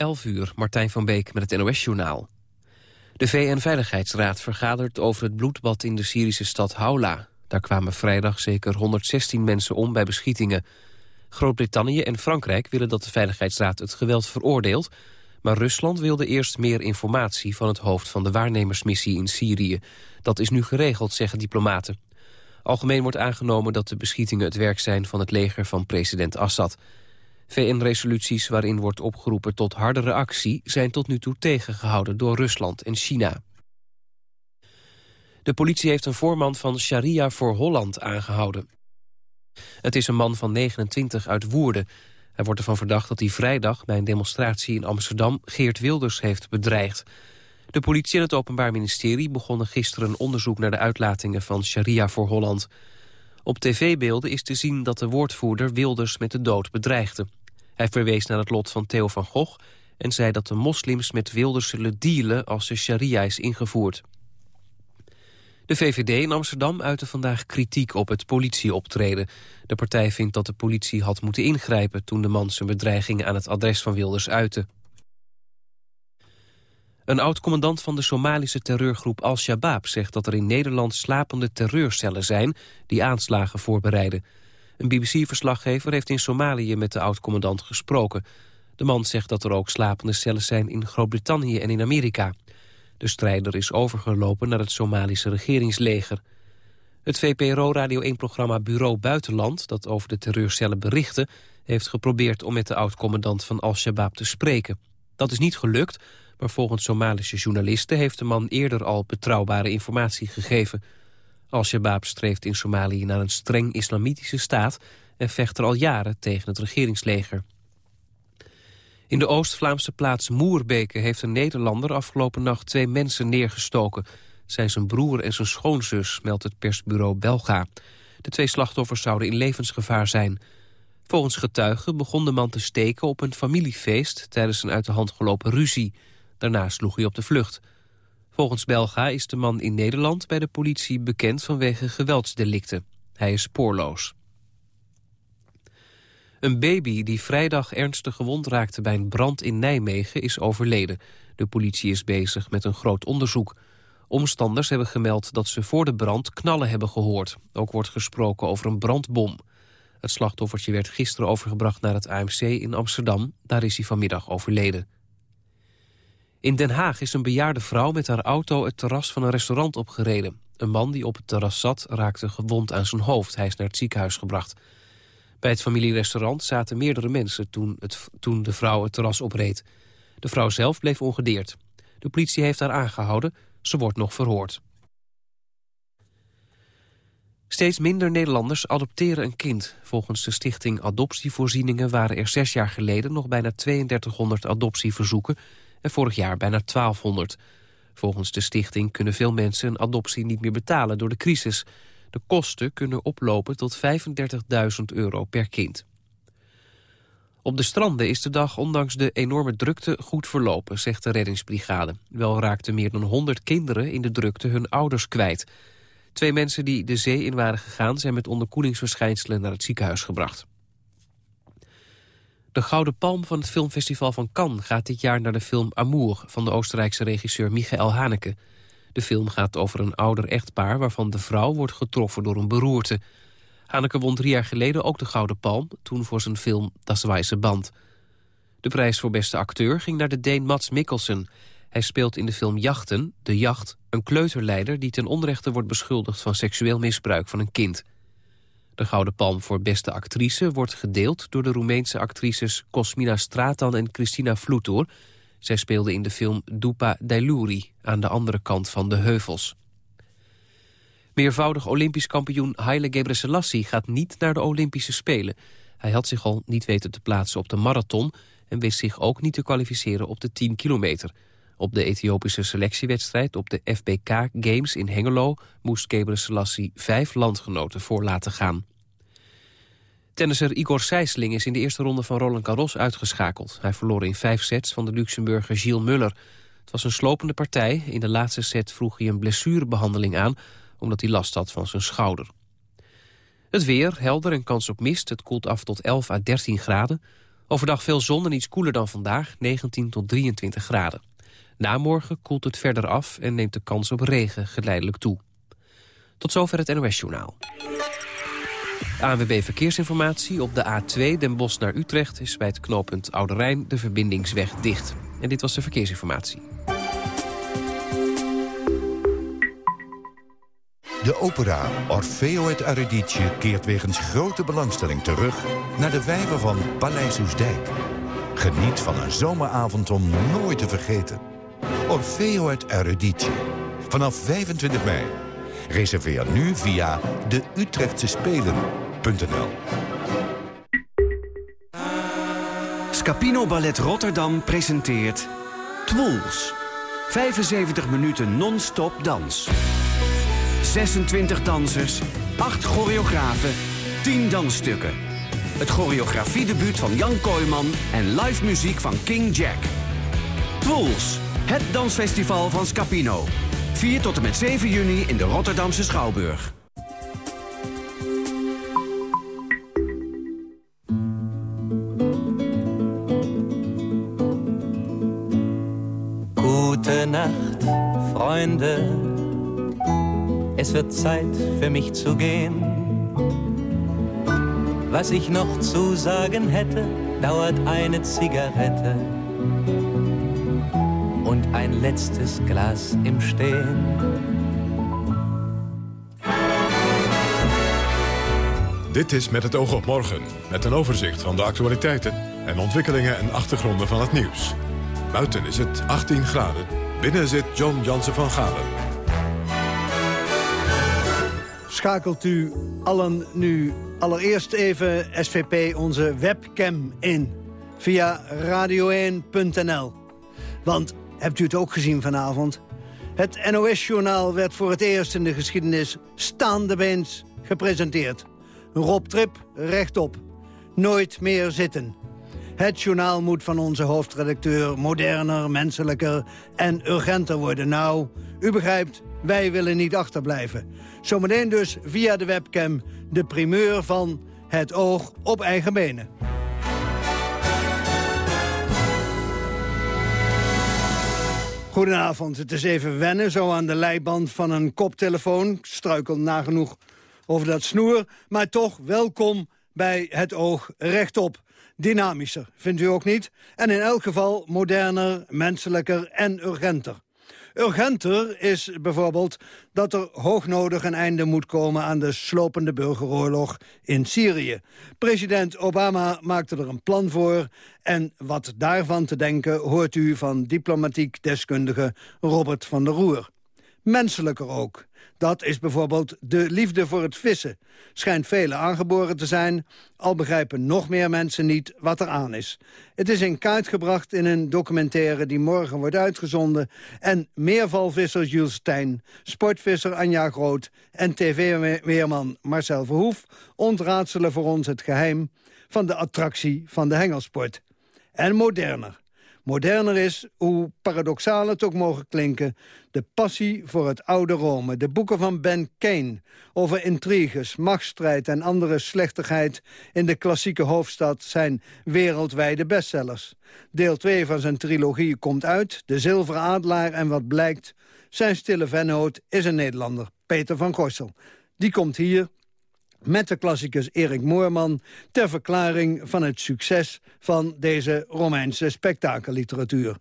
11 uur, Martijn van Beek met het NOS-journaal. De VN-veiligheidsraad vergadert over het bloedbad in de Syrische stad Haula. Daar kwamen vrijdag zeker 116 mensen om bij beschietingen. Groot-Brittannië en Frankrijk willen dat de Veiligheidsraad het geweld veroordeelt... maar Rusland wilde eerst meer informatie van het hoofd van de waarnemersmissie in Syrië. Dat is nu geregeld, zeggen diplomaten. Algemeen wordt aangenomen dat de beschietingen het werk zijn van het leger van president Assad... VN-resoluties waarin wordt opgeroepen tot hardere actie... zijn tot nu toe tegengehouden door Rusland en China. De politie heeft een voorman van Sharia voor Holland aangehouden. Het is een man van 29 uit Woerden. Hij wordt ervan verdacht dat hij vrijdag bij een demonstratie in Amsterdam... Geert Wilders heeft bedreigd. De politie en het Openbaar Ministerie begonnen gisteren een onderzoek... naar de uitlatingen van Sharia voor Holland. Op tv-beelden is te zien dat de woordvoerder Wilders met de dood bedreigde. Hij verwees naar het lot van Theo van Gogh en zei dat de moslims met Wilders zullen dealen als de sharia is ingevoerd. De VVD in Amsterdam uitte vandaag kritiek op het politieoptreden. De partij vindt dat de politie had moeten ingrijpen... toen de man zijn bedreigingen aan het adres van Wilders uitte. Een oud-commandant van de Somalische terreurgroep Al-Shabaab... zegt dat er in Nederland slapende terreurcellen zijn... die aanslagen voorbereiden. Een BBC-verslaggever heeft in Somalië met de oud-commandant gesproken. De man zegt dat er ook slapende cellen zijn in Groot-Brittannië en in Amerika. De strijder is overgelopen naar het Somalische regeringsleger. Het VPRO Radio 1-programma Bureau Buitenland, dat over de terreurcellen berichtte... heeft geprobeerd om met de oud-commandant van Al-Shabaab te spreken. Dat is niet gelukt, maar volgens Somalische journalisten... heeft de man eerder al betrouwbare informatie gegeven... Al-Shabaab streeft in Somalië naar een streng islamitische staat... en vecht er al jaren tegen het regeringsleger. In de Oost-Vlaamse plaats Moerbeke heeft een Nederlander afgelopen nacht twee mensen neergestoken. zijn zijn broer en zijn schoonzus, meldt het persbureau Belga. De twee slachtoffers zouden in levensgevaar zijn. Volgens getuigen begon de man te steken op een familiefeest tijdens een uit de hand gelopen ruzie. Daarna sloeg hij op de vlucht. Volgens Belga is de man in Nederland bij de politie bekend vanwege geweldsdelicten. Hij is spoorloos. Een baby die vrijdag ernstig gewond raakte bij een brand in Nijmegen is overleden. De politie is bezig met een groot onderzoek. Omstanders hebben gemeld dat ze voor de brand knallen hebben gehoord. Ook wordt gesproken over een brandbom. Het slachtoffertje werd gisteren overgebracht naar het AMC in Amsterdam. Daar is hij vanmiddag overleden. In Den Haag is een bejaarde vrouw met haar auto het terras van een restaurant opgereden. Een man die op het terras zat raakte gewond aan zijn hoofd. Hij is naar het ziekenhuis gebracht. Bij het familierestaurant zaten meerdere mensen toen, het, toen de vrouw het terras opreed. De vrouw zelf bleef ongedeerd. De politie heeft haar aangehouden. Ze wordt nog verhoord. Steeds minder Nederlanders adopteren een kind. Volgens de stichting Adoptievoorzieningen waren er zes jaar geleden nog bijna 3200 adoptieverzoeken en vorig jaar bijna 1200. Volgens de stichting kunnen veel mensen een adoptie niet meer betalen door de crisis. De kosten kunnen oplopen tot 35.000 euro per kind. Op de stranden is de dag ondanks de enorme drukte goed verlopen, zegt de reddingsbrigade. Wel raakten meer dan 100 kinderen in de drukte hun ouders kwijt. Twee mensen die de zee in waren gegaan zijn met onderkoelingsverschijnselen naar het ziekenhuis gebracht. De Gouden Palm van het filmfestival van Cannes gaat dit jaar naar de film Amour van de Oostenrijkse regisseur Michael Haneke. De film gaat over een ouder echtpaar waarvan de vrouw wordt getroffen door een beroerte. Haneke won drie jaar geleden ook de Gouden Palm, toen voor zijn film Das Weiße Band. De prijs voor beste acteur ging naar de Deen Mats Mikkelsen. Hij speelt in de film Jachten, De Jacht, een kleuterleider die ten onrechte wordt beschuldigd van seksueel misbruik van een kind. De Gouden Palm voor beste actrice wordt gedeeld door de Roemeense actrices Cosmina Stratan en Christina Flutur. Zij speelden in de film Dupa Dailuri aan de andere kant van de heuvels. Meervoudig Olympisch kampioen Haile Gebrselassie gaat niet naar de Olympische Spelen. Hij had zich al niet weten te plaatsen op de marathon... en wist zich ook niet te kwalificeren op de 10 kilometer. Op de Ethiopische selectiewedstrijd op de FBK Games in Hengelo... moest Gebrselassie vijf landgenoten voor laten gaan. Tennisser Igor Sijsling is in de eerste ronde van Roland Garros uitgeschakeld. Hij verloor in vijf sets van de Luxemburger Gilles Muller. Het was een slopende partij. In de laatste set vroeg hij een blessurebehandeling aan... omdat hij last had van zijn schouder. Het weer, helder en kans op mist. Het koelt af tot 11 à 13 graden. Overdag veel zon en iets koeler dan vandaag, 19 tot 23 graden. Na morgen koelt het verder af en neemt de kans op regen geleidelijk toe. Tot zover het NOS-journaal. ANWB Verkeersinformatie. Op de A2 Den Bosch naar Utrecht is bij het knooppunt Oude Rijn de verbindingsweg dicht. En dit was de verkeersinformatie. De opera Orfeo et Eurydice keert wegens grote belangstelling terug... naar de vijver van Paleis Oesdijk. Geniet van een zomeravond om nooit te vergeten. Orfeo et Eurydice. Vanaf 25 mei. Reserveer nu via de Utrechtse Spelen.nl. Scapino Ballet Rotterdam presenteert Twools. 75 minuten non-stop dans. 26 dansers, 8 choreografen, 10 dansstukken. Het choreografiedebuut van Jan Kooijman en live muziek van King Jack. Twools, het dansfestival van Scapino. 4 tot en met 7 juni in de Rotterdamse Schouwburg. Gute Nacht, Freunde. Es wird Zeit für mich zu gehen. Was ich noch zu sagen hätte, dauert eine Zigarette letztes Glas im Stehen. Dit is Met het oog op morgen, met een overzicht van de actualiteiten en ontwikkelingen en achtergronden van het nieuws. Buiten is het 18 graden, binnen zit John Jansen van Galen schakelt u allen nu allereerst even SVP onze webcam in. Via radio1.nl. Want, hebt u het ook gezien vanavond? Het NOS-journaal werd voor het eerst in de geschiedenis staandebeens gepresenteerd. Rob Trip rechtop. Nooit meer zitten. Het journaal moet van onze hoofdredacteur moderner, menselijker en urgenter worden. Nou, u begrijpt, wij willen niet achterblijven. Zometeen dus via de webcam de primeur van Het Oog op eigen benen. Goedenavond, het is even wennen, zo aan de leiband van een koptelefoon. Ik struikel nagenoeg over dat snoer, maar toch welkom bij Het Oog rechtop. Dynamischer, vindt u ook niet? En in elk geval moderner, menselijker en urgenter. Urgenter is bijvoorbeeld dat er hoognodig een einde moet komen aan de slopende burgeroorlog in Syrië. President Obama maakte er een plan voor en wat daarvan te denken hoort u van diplomatiek deskundige Robert van der Roer. Menselijker ook. Dat is bijvoorbeeld de liefde voor het vissen. Schijnt velen aangeboren te zijn, al begrijpen nog meer mensen niet wat er aan is. Het is in kaart gebracht in een documentaire die morgen wordt uitgezonden... en meervalvisser Jules Stijn, sportvisser Anja Groot... en tv-weerman Marcel Verhoef ontraadselen voor ons het geheim... van de attractie van de hengelsport. En moderner moderner is, hoe paradoxaal het ook mogen klinken... de passie voor het oude Rome. De boeken van Ben Kane over intriges, machtsstrijd en andere slechtigheid... in de klassieke hoofdstad zijn wereldwijde bestsellers. Deel 2 van zijn trilogie komt uit, De Zilveren Adelaar en wat blijkt... zijn stille vennoot is een Nederlander, Peter van Gorsel. Die komt hier met de klassicus Erik Moorman... ter verklaring van het succes van deze Romeinse spektakelliteratuur.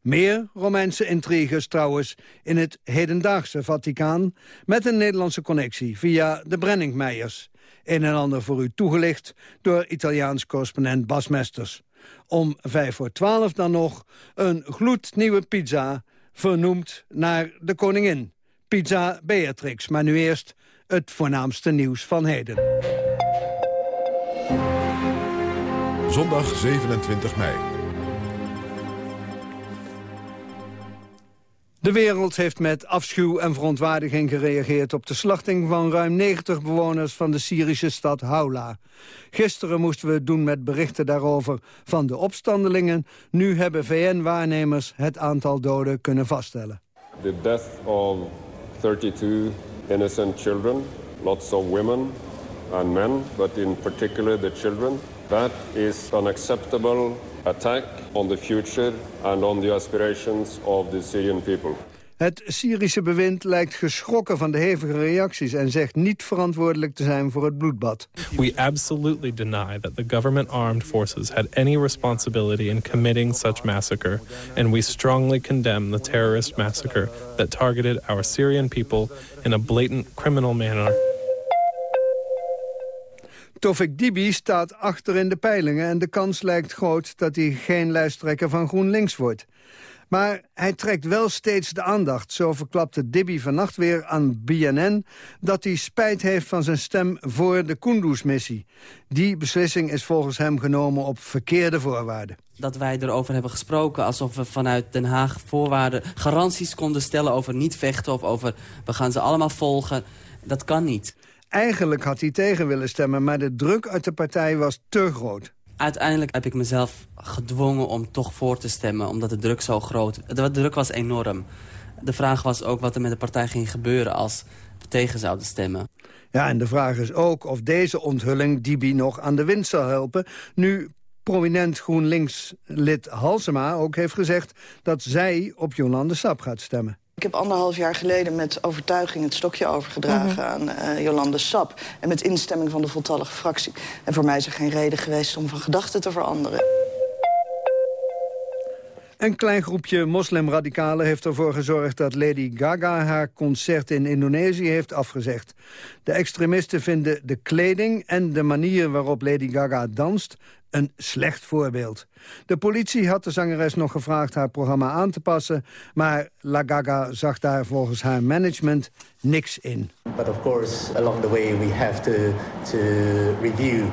Meer Romeinse intriges trouwens in het hedendaagse Vaticaan... met een Nederlandse connectie via de Brenningmeijers. Een en ander voor u toegelicht door Italiaans correspondent Bas Mesters. Om vijf voor twaalf dan nog een gloednieuwe pizza... vernoemd naar de koningin. Pizza Beatrix, maar nu eerst het voornaamste nieuws van heden. Zondag 27 mei. De wereld heeft met afschuw en verontwaardiging gereageerd... op de slachting van ruim 90 bewoners van de Syrische stad Haula. Gisteren moesten we het doen met berichten daarover van de opstandelingen. Nu hebben VN-waarnemers het aantal doden kunnen vaststellen. The death of 32 innocent children, lots of women and men, but in particular the children, That is an unacceptable attack on the future and on the aspirations of the Syrian people. Het Syrische bewind lijkt geschrokken van de hevige reacties... en zegt niet verantwoordelijk te zijn voor het bloedbad. We absolutely deny that the government armed forces had any responsibility in committing such massacre, and we strongly condemn the terrorist massacre that targeted our Syrian people in a blatant criminal manner. Tofik Dibi staat achter in de peilingen... en de kans lijkt groot dat hij geen lijsttrekker van GroenLinks wordt. Maar hij trekt wel steeds de aandacht. Zo verklapte Dibi vannacht weer aan BNN... dat hij spijt heeft van zijn stem voor de Kunduz-missie. Die beslissing is volgens hem genomen op verkeerde voorwaarden. Dat wij erover hebben gesproken alsof we vanuit Den Haag voorwaarden... garanties konden stellen over niet vechten of over... we gaan ze allemaal volgen. Dat kan niet. Eigenlijk had hij tegen willen stemmen, maar de druk uit de partij was te groot uiteindelijk heb ik mezelf gedwongen om toch voor te stemmen. Omdat de druk zo groot... De druk was enorm. De vraag was ook wat er met de partij ging gebeuren als we tegen zouden stemmen. Ja, en de vraag is ook of deze onthulling Dibi nog aan de wind zal helpen... nu prominent GroenLinks-lid Halsema ook heeft gezegd... dat zij op Jolande Sap gaat stemmen. Ik heb anderhalf jaar geleden met overtuiging het stokje overgedragen mhm. aan uh, Jolande Sap. En met instemming van de voltallige fractie. En voor mij is er geen reden geweest om van gedachten te veranderen. Een klein groepje moslimradicalen heeft ervoor gezorgd dat Lady Gaga haar concert in Indonesië heeft afgezegd. De extremisten vinden de kleding en de manier waarop Lady Gaga danst een slecht voorbeeld. De politie had de zangeres nog gevraagd haar programma aan te passen... maar La Gaga zag daar volgens haar management niks in. But of course, along the way we have to, to review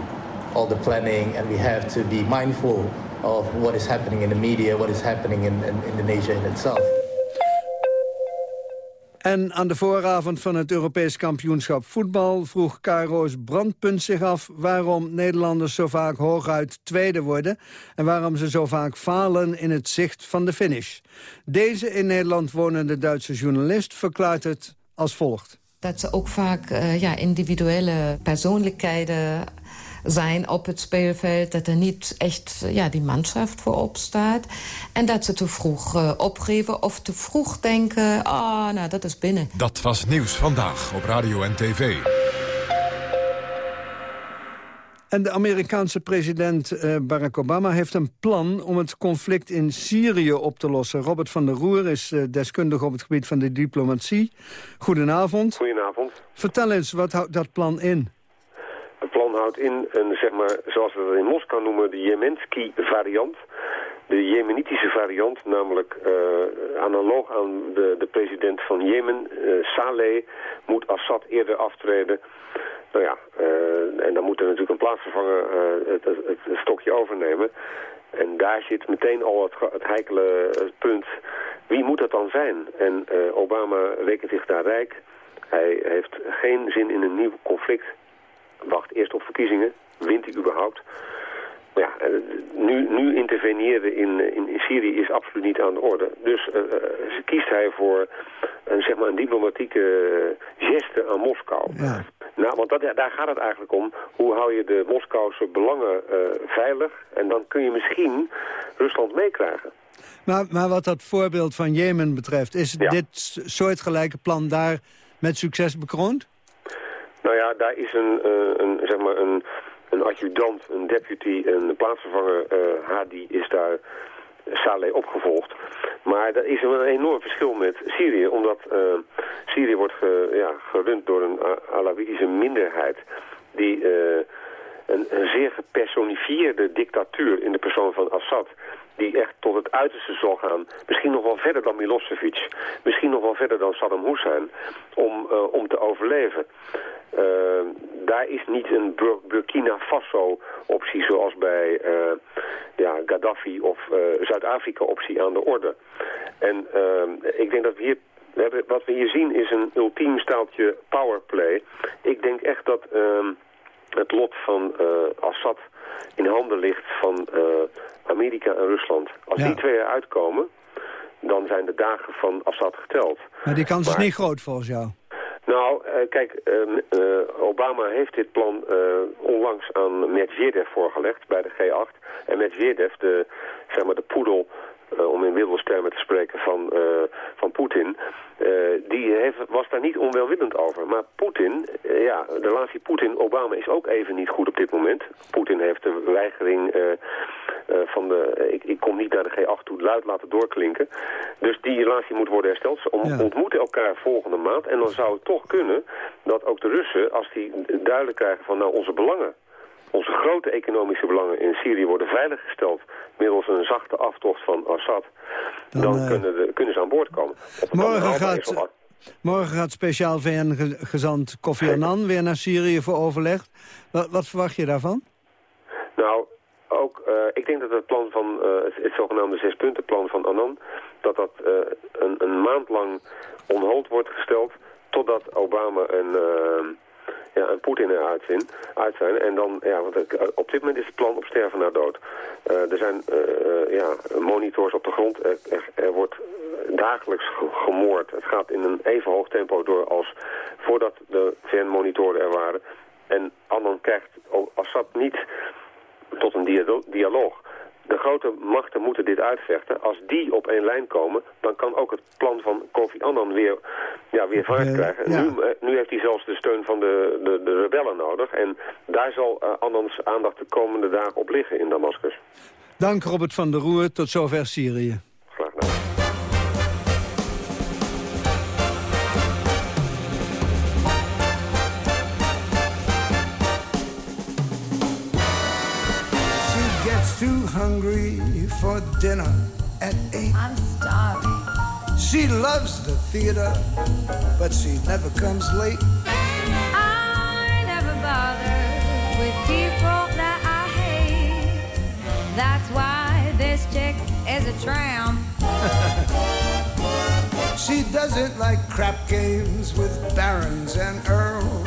all the planning... and we have to be mindful of what is happening in the media... what is happening in, in Indonesia in itself. En aan de vooravond van het Europees kampioenschap voetbal... vroeg Cairo's Brandpunt zich af waarom Nederlanders zo vaak hooguit tweede worden... en waarom ze zo vaak falen in het zicht van de finish. Deze in Nederland wonende Duitse journalist verklaart het als volgt. Dat ze ook vaak uh, ja, individuele persoonlijkheden zijn op het speelveld. Dat er niet echt ja, die manschaft voorop staat. En dat ze te vroeg uh, opgeven of te vroeg denken... ah, oh, nou, dat is binnen. Dat was Nieuws Vandaag op Radio en TV. En de Amerikaanse president uh, Barack Obama heeft een plan om het conflict in Syrië op te lossen. Robert van der Roer is deskundig op het gebied van de diplomatie. Goedenavond. Goedenavond. Vertel eens, wat houdt dat plan in? Plan houdt in een, zeg maar, zoals we het in Moskou noemen, de Jemensky-variant. De Jemenitische variant, namelijk uh, analoog aan de, de president van Jemen, uh, Saleh, moet Assad eerder aftreden. Nou ja, uh, en dan moet er natuurlijk een plaatsvervanger het, het, het, stokje overnemen. En daar zit meteen al het, het heikele punt. Wie moet dat dan zijn? En Obama rekent zich daar rijk. Hij heeft geen zin in een nieuw conflict wacht eerst op verkiezingen. Wint hij überhaupt? Ja, eh, nu, nu interveneren in, in, in, Syrië is absoluut niet aan de orde. Dus uh, kiest hij voor een, zeg maar een diplomatieke geste aan Moskou. Ja. Nou, want dat, daar gaat het eigenlijk om. Hoe hou je de Moskouse belangen uh, veilig? En dan kun je misschien Rusland meekrijgen. Maar, maar wat dat voorbeeld van Jemen betreft... is ja. dit soortgelijke plan daar met succes bekroond? Nou ja, daar is een, uh, een, zeg maar een, een adjudant, een deputy, een plaatsvervanger, uh, Hadi is daar Saleh opgevolgd. Maar er is een enorm verschil met Syrië, omdat uh, Syrië wordt ge, ja, gerund door een Alawitische minderheid die een, zeer gepersonifieerde dictatuur in de persoon van Assad die echt tot het uiterste zal gaan. Misschien nog wel verder dan Milosevic. Misschien nog wel verder dan Saddam Hussein. Om, uh, om te overleven. Uh, daar is niet een Bur Burkina Faso optie zoals bij uh, ja, Gaddafi of Zuid-Afrika optie aan de orde. En ik denk dat we hier hebben, wat we hier zien is een ultiem staaltje powerplay. Ik denk echt dat uh, het lot van uh, Assad in handen ligt van uh, Amerika en Rusland. Als die twee eruit komen, dan zijn de dagen van Assad geteld. Maar die kans is niet groot volgens jou? Nou, eh, kijk, ehm, eh, Obama heeft dit plan eh, onlangs aan Medvedev voorgelegd bij de G8. En Medvedev, de, zeg maar de poedel, om in middelstermen te spreken, van, van Poetin... die heeft, was daar niet onwelwillend over. Maar Poetin, ja, de relatie Poetin-Obama is ook even niet goed op dit moment. Poetin heeft de weigering van de... Ik, ik, kom niet naar de G8 toe luid laten doorklinken. Dus die relatie moet worden hersteld. Ze ontmoeten elkaar volgende maand. En dan zou het toch kunnen dat ook de Russen, als die duidelijk krijgen van nou onze belangen, onze grote economische belangen in Syrië worden veiliggesteld middels een zachte aftocht van Assad, dan, eh, kunnen, de, kunnen ze aan boord komen. Morgen gaat, morgen gaat speciaal VN-gezant Kofi Annan weer naar Syrië voor overleg. Wat, wat verwacht je daarvan? Nou, ook, uh, ik denk dat het plan van, uh, het, het, zogenaamde zespuntenplan van Annan, dat dat een, een, maand lang onhold wordt gesteld totdat Obama en, ja, en Poetin eruit zijn, uit zijn. En dan, ja, want op dit moment is het plan op sterven naar dood. er zijn ja, monitors op de grond, er, er, wordt dagelijks gemoord. Het gaat in een even hoog tempo door als voordat de VN-monitoren er waren. En Annan krijgt Assad niet tot een dialoog. De grote machten moeten dit uitvechten. Als die op één lijn komen, dan kan ook het plan van Kofi Annan weer, ja, weer vaart krijgen. Nu, eh, nu, heeft hij zelfs de steun van de, de, de rebellen nodig. En daar zal uh, Annans aandacht de komende dagen op liggen in Damascus. Dank Robert van der Roer. Tot zover Syrië. Graag gedaan. For dinner at eight. I'm starving. She loves the theater, but she never comes late. I never bother with people that I hate. That's why this chick is a tramp. she doesn't like crap games with barons and earls.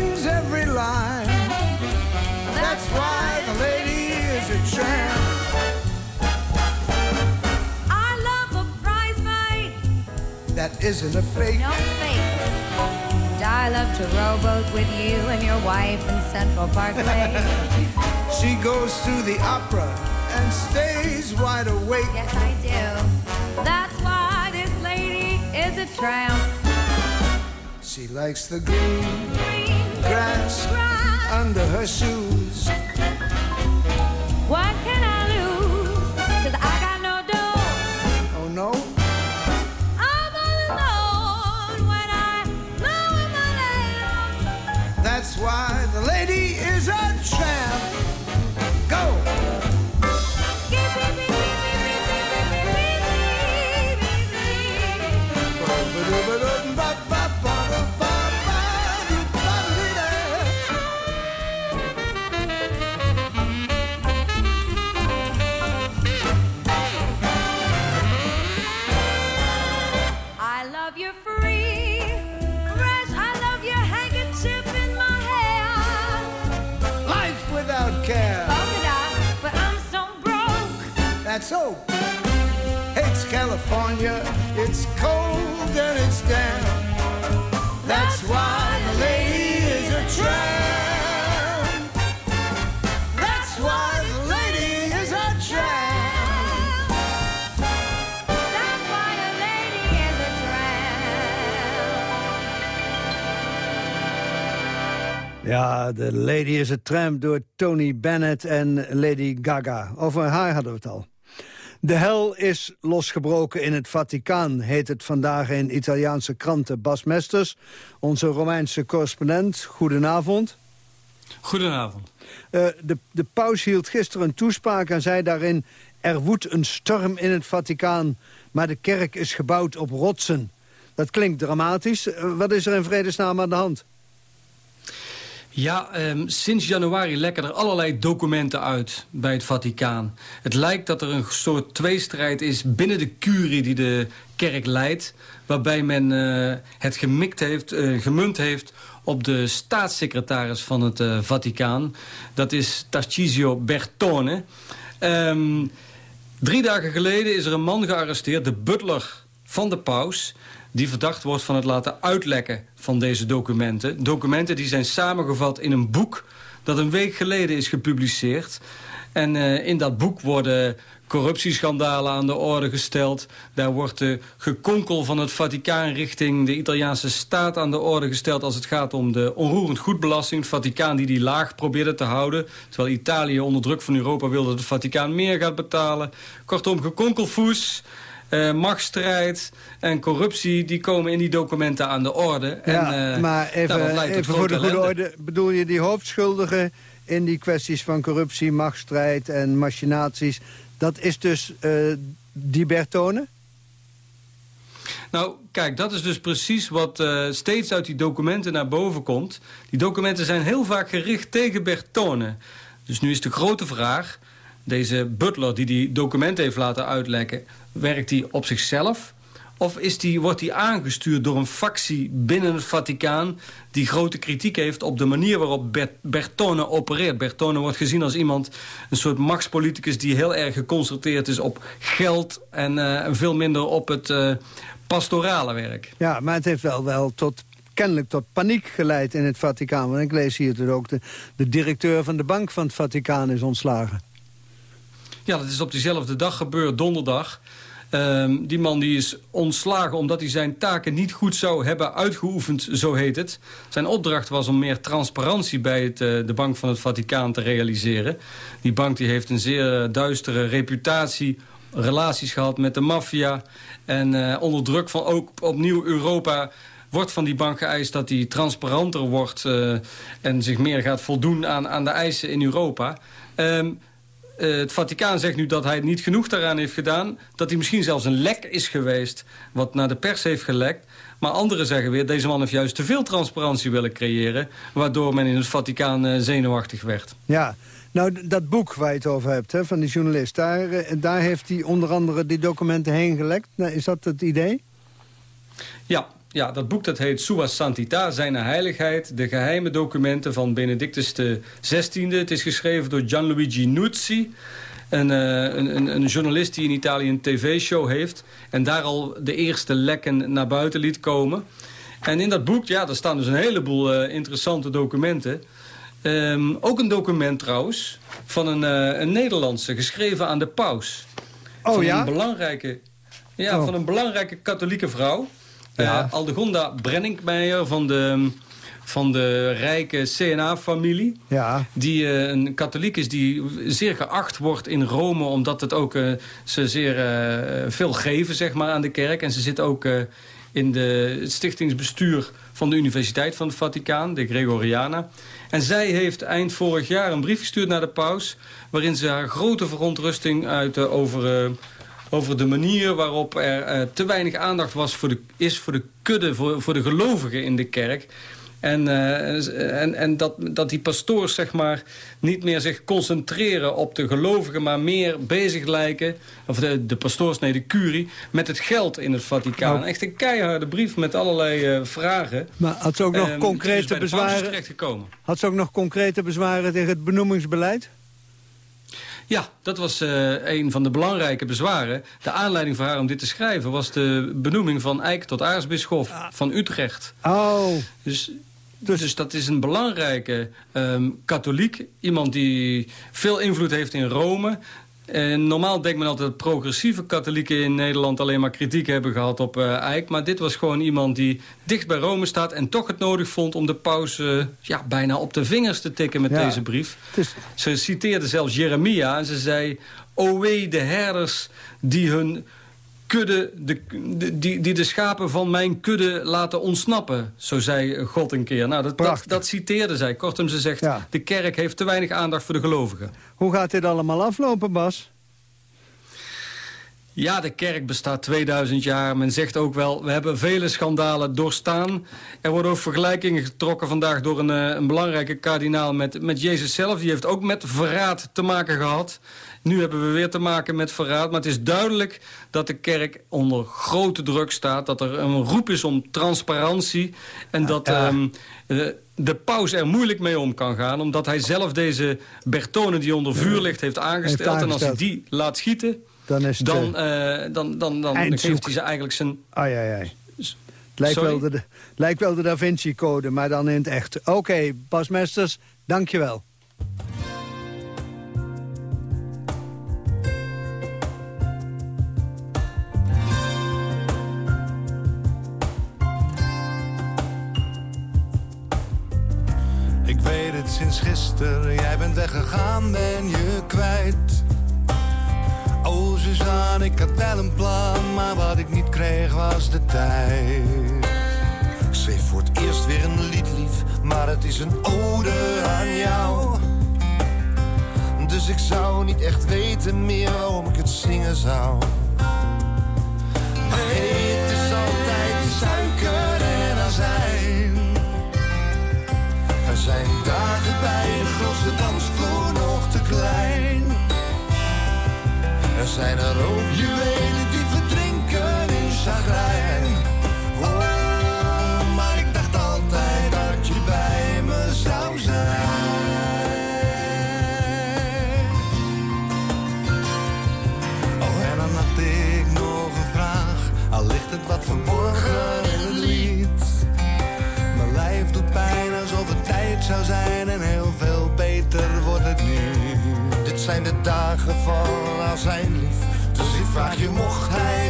That's, why the lady is a tramp. I love a prize fight. That isn't a fake. No fake. I love to rowboat with you and your wife in Central Parkway. she goes to the opera and stays wide awake. Yes, I do. That's why this lady is a tramp. She likes the green, green grass, grass under her shoes. What can I lose? Cause I got no dough. Oh no? I'll have that's why the lady is a California. It's cold and it's damp. That's why the lady is a tramp. That's why the is a tramp. That's why a lady is a tramp. Ja, de Lady is a Tramp door Tony Bennett en Lady Gaga. Over haar hadden we het al. De hel is losgebroken in het Vaticaan, heet het vandaag in Italiaanse kranten. Bas Mesters, onze Romeinse correspondent, goedenavond. Goedenavond. Uh, de, de paus hield gisteren een toespraak en zei daarin... er woedt een storm in het Vaticaan, maar de kerk is gebouwd op rotsen. Dat klinkt dramatisch. Uh, wat is er in vredesnaam aan de hand? Ja, um, sinds januari lekken er allerlei documenten uit bij het Vaticaan. Het lijkt dat er een soort tweestrijd is binnen de curie die de kerk leidt... waarbij men uh, het gemikt heeft, uh, gemunt heeft op de staatssecretaris van het uh, Vaticaan. Dat is Tarcisio Bertone. Um, drie dagen geleden is er een man gearresteerd, de butler van de paus die verdacht wordt van het laten uitlekken van deze documenten. Documenten die zijn samengevat in een boek dat een week geleden is gepubliceerd. En uh, in dat boek worden corruptieschandalen aan de orde gesteld. Daar wordt de gekonkel van het Vaticaan richting de Italiaanse staat aan de orde gesteld... als het gaat om de onroerend goedbelasting. Het Vaticaan die die laag probeerde te houden. Terwijl Italië onder druk van Europa wil dat het Vaticaan meer gaat betalen. Kortom, gekonkelfoes uh, machtsstrijd en corruptie... die komen in die documenten aan de orde. Ja, en, uh, maar even, even voor de goede orde... bedoel je die hoofdschuldigen in die kwesties van corruptie, machtsstrijd en machinaties... dat is dus uh, die Bertone? Nou, kijk, dat is dus precies wat uh, steeds uit die documenten naar boven komt. Die documenten zijn heel vaak gericht tegen Bertone. Dus nu is de grote vraag deze butler die die documenten heeft laten uitlekken... werkt hij op zichzelf? Of is die, wordt hij aangestuurd door een factie binnen het Vaticaan... die grote kritiek heeft op de manier waarop Bertone opereert? Bertone wordt gezien als iemand, een soort machtspoliticus... die heel erg geconcentreerd is op geld... en uh, veel minder op het uh, pastorale werk. Ja, maar het heeft wel, wel tot kennelijk tot paniek geleid in het Vaticaan. Want ik lees hier dat ook de, de directeur van de bank van het Vaticaan is ontslagen. Ja, dat is op diezelfde dag gebeurd, donderdag. Um, die man die is ontslagen omdat hij zijn taken niet goed zou hebben uitgeoefend, zo heet het. Zijn opdracht was om meer transparantie bij het, uh, de Bank van het Vaticaan te realiseren. Die bank die heeft een zeer duistere reputatie, relaties gehad met de maffia. En uh, onder druk van ook opnieuw Europa wordt van die bank geëist dat die transparanter wordt... En zich meer gaat voldoen aan, aan de eisen in Europa... Um, uh, het Vaticaan zegt nu dat hij niet genoeg daaraan heeft gedaan. Dat hij misschien zelfs een lek is geweest wat naar de pers heeft gelekt. Maar anderen zeggen weer, deze man heeft juist te veel transparantie willen creëren... waardoor men in het Vaticaan uh, zenuwachtig werd. Ja, nou dat boek waar je het over hebt hè, van die journalist... daar, uh, daar heeft hij onder andere die documenten heen gelekt. Nou, is dat het idee? Ja, ja, dat boek dat heet Sua Santita, Zijn Heiligheid... de geheime documenten van Benedictus XVI. Het is geschreven door Gianluigi Nuzzi... Een, uh, een, een, journalist die in Italië een tv-show heeft... en daar al de eerste lekken naar buiten liet komen. En in dat boek, ja, daar staan dus een heleboel uh, interessante documenten. Um, ook een document trouwens van een, uh, een Nederlandse, geschreven aan de paus. Oh van ja? Een belangrijke, ja, Oh. van een belangrijke katholieke vrouw. Ja. Uh, Aldegonda Brenninkmeijer van de, van de rijke CNA-familie. Ja. Die uh, een katholiek is die zeer geacht wordt in Rome... omdat het ook, uh, ze zeer veel geven zeg maar, aan de kerk. En ze zit ook in de, het stichtingsbestuur van de Universiteit van het Vaticaan, de Gregoriana. En zij heeft eind vorig jaar een brief gestuurd naar de paus... waarin ze haar grote verontrusting uit over over de manier waarop er uh, te weinig aandacht was voor de, is voor de kudde, voor, voor de gelovigen in de kerk. En, uh, en, en dat, dat die pastoors zeg maar, niet meer zich concentreren op de gelovigen... maar meer bezig lijken, of de, de pastoors, nee, de curie... met het geld in het Vaticaan. Nou, Echt een keiharde brief met allerlei uh, vragen. Maar had ze ook nog um, concrete bezwaren... Had ze ook nog concrete bezwaren tegen het benoemingsbeleid? Ja, dat was uh, een van de belangrijke bezwaren. De aanleiding voor haar om dit te schrijven was de benoeming van Eijk tot aartsbisschop ah. van Utrecht. Oh. Dus, dus, dus dat is een belangrijke um, katholiek. Iemand die veel invloed heeft in Rome. Eh, normaal denkt men altijd dat progressieve katholieken in Nederland... alleen maar kritiek hebben gehad op uh, Eijk. Maar dit was gewoon iemand die dicht bij Rome staat... en toch het nodig vond om de paus uh, ja, bijna op de vingers te tikken met deze brief. Is... Ze citeerde zelfs Jeremia en ze zei... O wee de herders die hun kudde, de, die, die de schapen van mijn kudde laten ontsnappen. Zo zei God een keer. Nou, dat, dat, dat, citeerde zij. Kortom, ze zegt, de kerk heeft te weinig aandacht voor de gelovigen. Hoe gaat dit allemaal aflopen, Bas? Ja, de kerk bestaat 2000 jaar. Men zegt ook wel, we hebben vele schandalen doorstaan. Er worden ook vergelijkingen getrokken vandaag door een, eh, een belangrijke kardinaal met, met Jezus zelf. Die heeft ook met verraad te maken gehad. Nu hebben we weer te maken met verraad. Maar het is duidelijk dat de kerk onder grote druk staat. Dat er een roep is om transparantie. En dat ehm, de, de paus er moeilijk mee om kan gaan. Omdat hij zelf deze Bertone die onder vuur ligt heeft aangesteld. En als hij die laat schieten... Dan, is dan, uh, dan, dan, dan geeft hij ze eigenlijk zijn... Ai, ai, ai. Lijkt wel, de, lijkt wel de Da Vinci-code, maar dan in het echt. Oké, okay, Bas Mesters, dank je wel. Sinds gisteren. Jij bent weggegaan, ben je kwijt. Oh, Suzanne, ik had wel een plan, maar wat ik niet kreeg was de tijd. Ik schreef voor het eerst weer een lied lief, maar het is een ode aan jou. Dus ik zou niet echt weten meer waarom ik het zingen zou. Dagen van zijn lief. Dus ik vraag je, mocht hij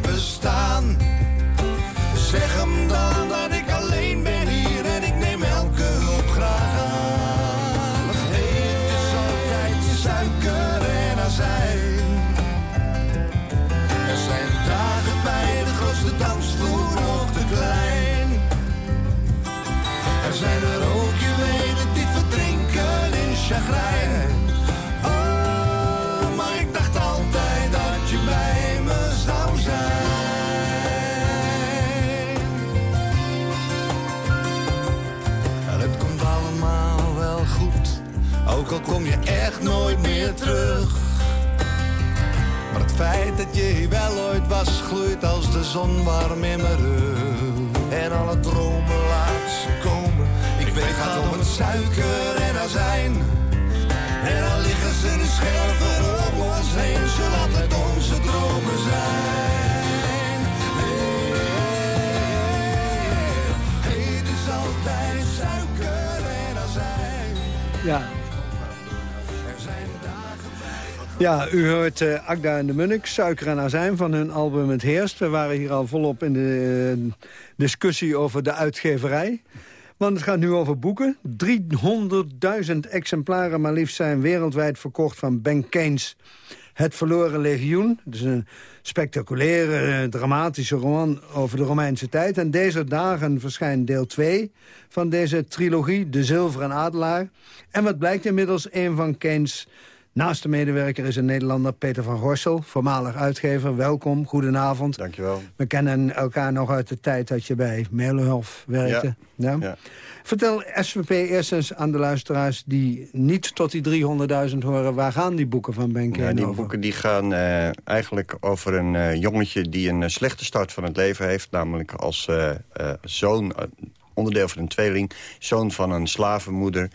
terug. Maar het feit dat je hier wel ooit was, gloeit als de zon warm in mijn rug. En alle dromen laat ze komen. Ik weet het gaat om het suiker en azijn. En dan liggen ze de scherven om ons heen, zodat het onze dromen zijn. Hey, hey, het is altijd suiker en azijn. Ja. Ja, u hoort uh, Agda en de Munnik, Suiker en Azijn van hun album Het Heerst. We waren hier al volop in de uh, discussie over de uitgeverij. Want het gaat nu over boeken. 300.000 exemplaren maar liefst zijn wereldwijd verkocht van Ben Keynes. Het Verloren Legioen. Het is een spectaculaire, dramatische roman over de Romeinse tijd. En deze dagen verschijnt deel 2 van deze trilogie, De Zilveren Adelaar. En wat blijkt inmiddels, een van Keynes Naast de medewerker is een Nederlander, Peter van Horsel, voormalig uitgever. Welkom, goedenavond. Dankjewel. We kennen elkaar nog uit de tijd dat je bij Merlehof werkte. Ja. ja? Vertel SVP eerst eens aan de luisteraars die niet tot die 300.000 horen... waar gaan die boeken van Ben Kane ja, die over? boeken die gaan uh, eigenlijk over een uh, jongetje die een uh, slechte start van het leven heeft. Namelijk als zoon, onderdeel van een tweeling, zoon van een slavenmoeder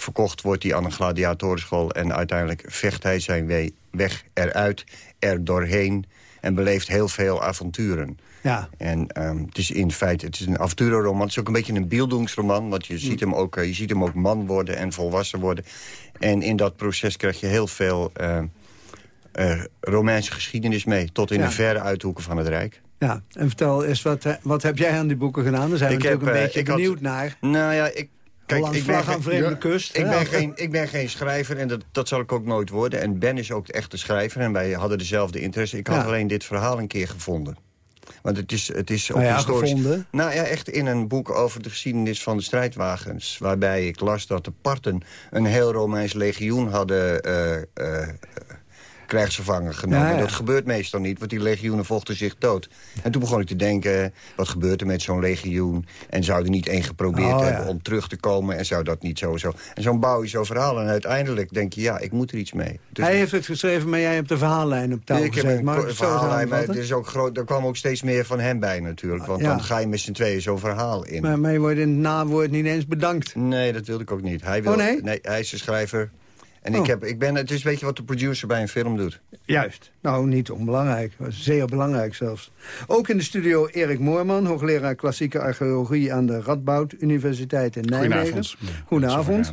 verkocht wordt hij aan een gladiatorenschool... en uiteindelijk vecht hij zijn weg eruit, er doorheen... en beleeft heel veel avonturen. Ja. En um, het is in feite het is een avonturenroman. Het is ook een beetje een beeldingsroman. Want je ziet, hem ook, uh, je ziet hem ook man worden en volwassen worden. En in dat proces krijg je heel veel uh, eh, Romeinse geschiedenis mee. Tot in Ja. de verre uithoeken van het Rijk. Ja, en vertel eens, wat, eh, wat heb jij aan die boeken gedaan? Daar zijn we Ik natuurlijk heb, een eh, beetje ik had- benieuwd naar. Nou ja, ik... Kijk, ik ben, aan geen- vreemde kust. ik, ben geen, ik ben geen schrijver en dat, dat zal ik ook nooit worden. En Ben is ook de echte schrijver en wij hadden dezelfde interesse. Ik had alleen dit verhaal een keer gevonden. Want het is, het is ook Nou ja, historisch. gevonden? Nou ja, echt in een boek over de geschiedenis van de strijdwagens. Waarbij ik las dat de Parten een heel Romeins legioen hadden eh, krijgsgevangen genomen. Ja, ja. Dat gebeurt meestal niet, want die legioenen vochten zich dood. En toen begon ik te denken, wat gebeurt er met zo'n legioen? En zou er niet één geprobeerd Oh, ja. hebben om terug te komen? En zou dat niet zo zo? En zo'n bouw je zo'n verhaal en uiteindelijk denk je, ja, ik moet er iets mee. Dus Hij heeft het geschreven, maar jij hebt de verhaallijn op touw ik heb een verhaallijn, maar er, is ook groot, er kwam ook steeds meer van hem bij natuurlijk. Want dan ga je met z'n tweeën zo'n verhaal in. Maar, je wordt in het nawoord niet eens bedankt. Nee, dat wilde ik ook niet. Hij wil, Oh, nee? hij is de schrijver. En Oh. ik, heb, ik ben, het is weet je wat de producer bij een film doet. Juist. Nou, niet onbelangrijk. Zeer belangrijk zelfs. Ook in de studio Erik Moorman, hoogleraar klassieke archeologie aan de Radboud Universiteit in Nijmegen. Goedenavond. Goedenavond.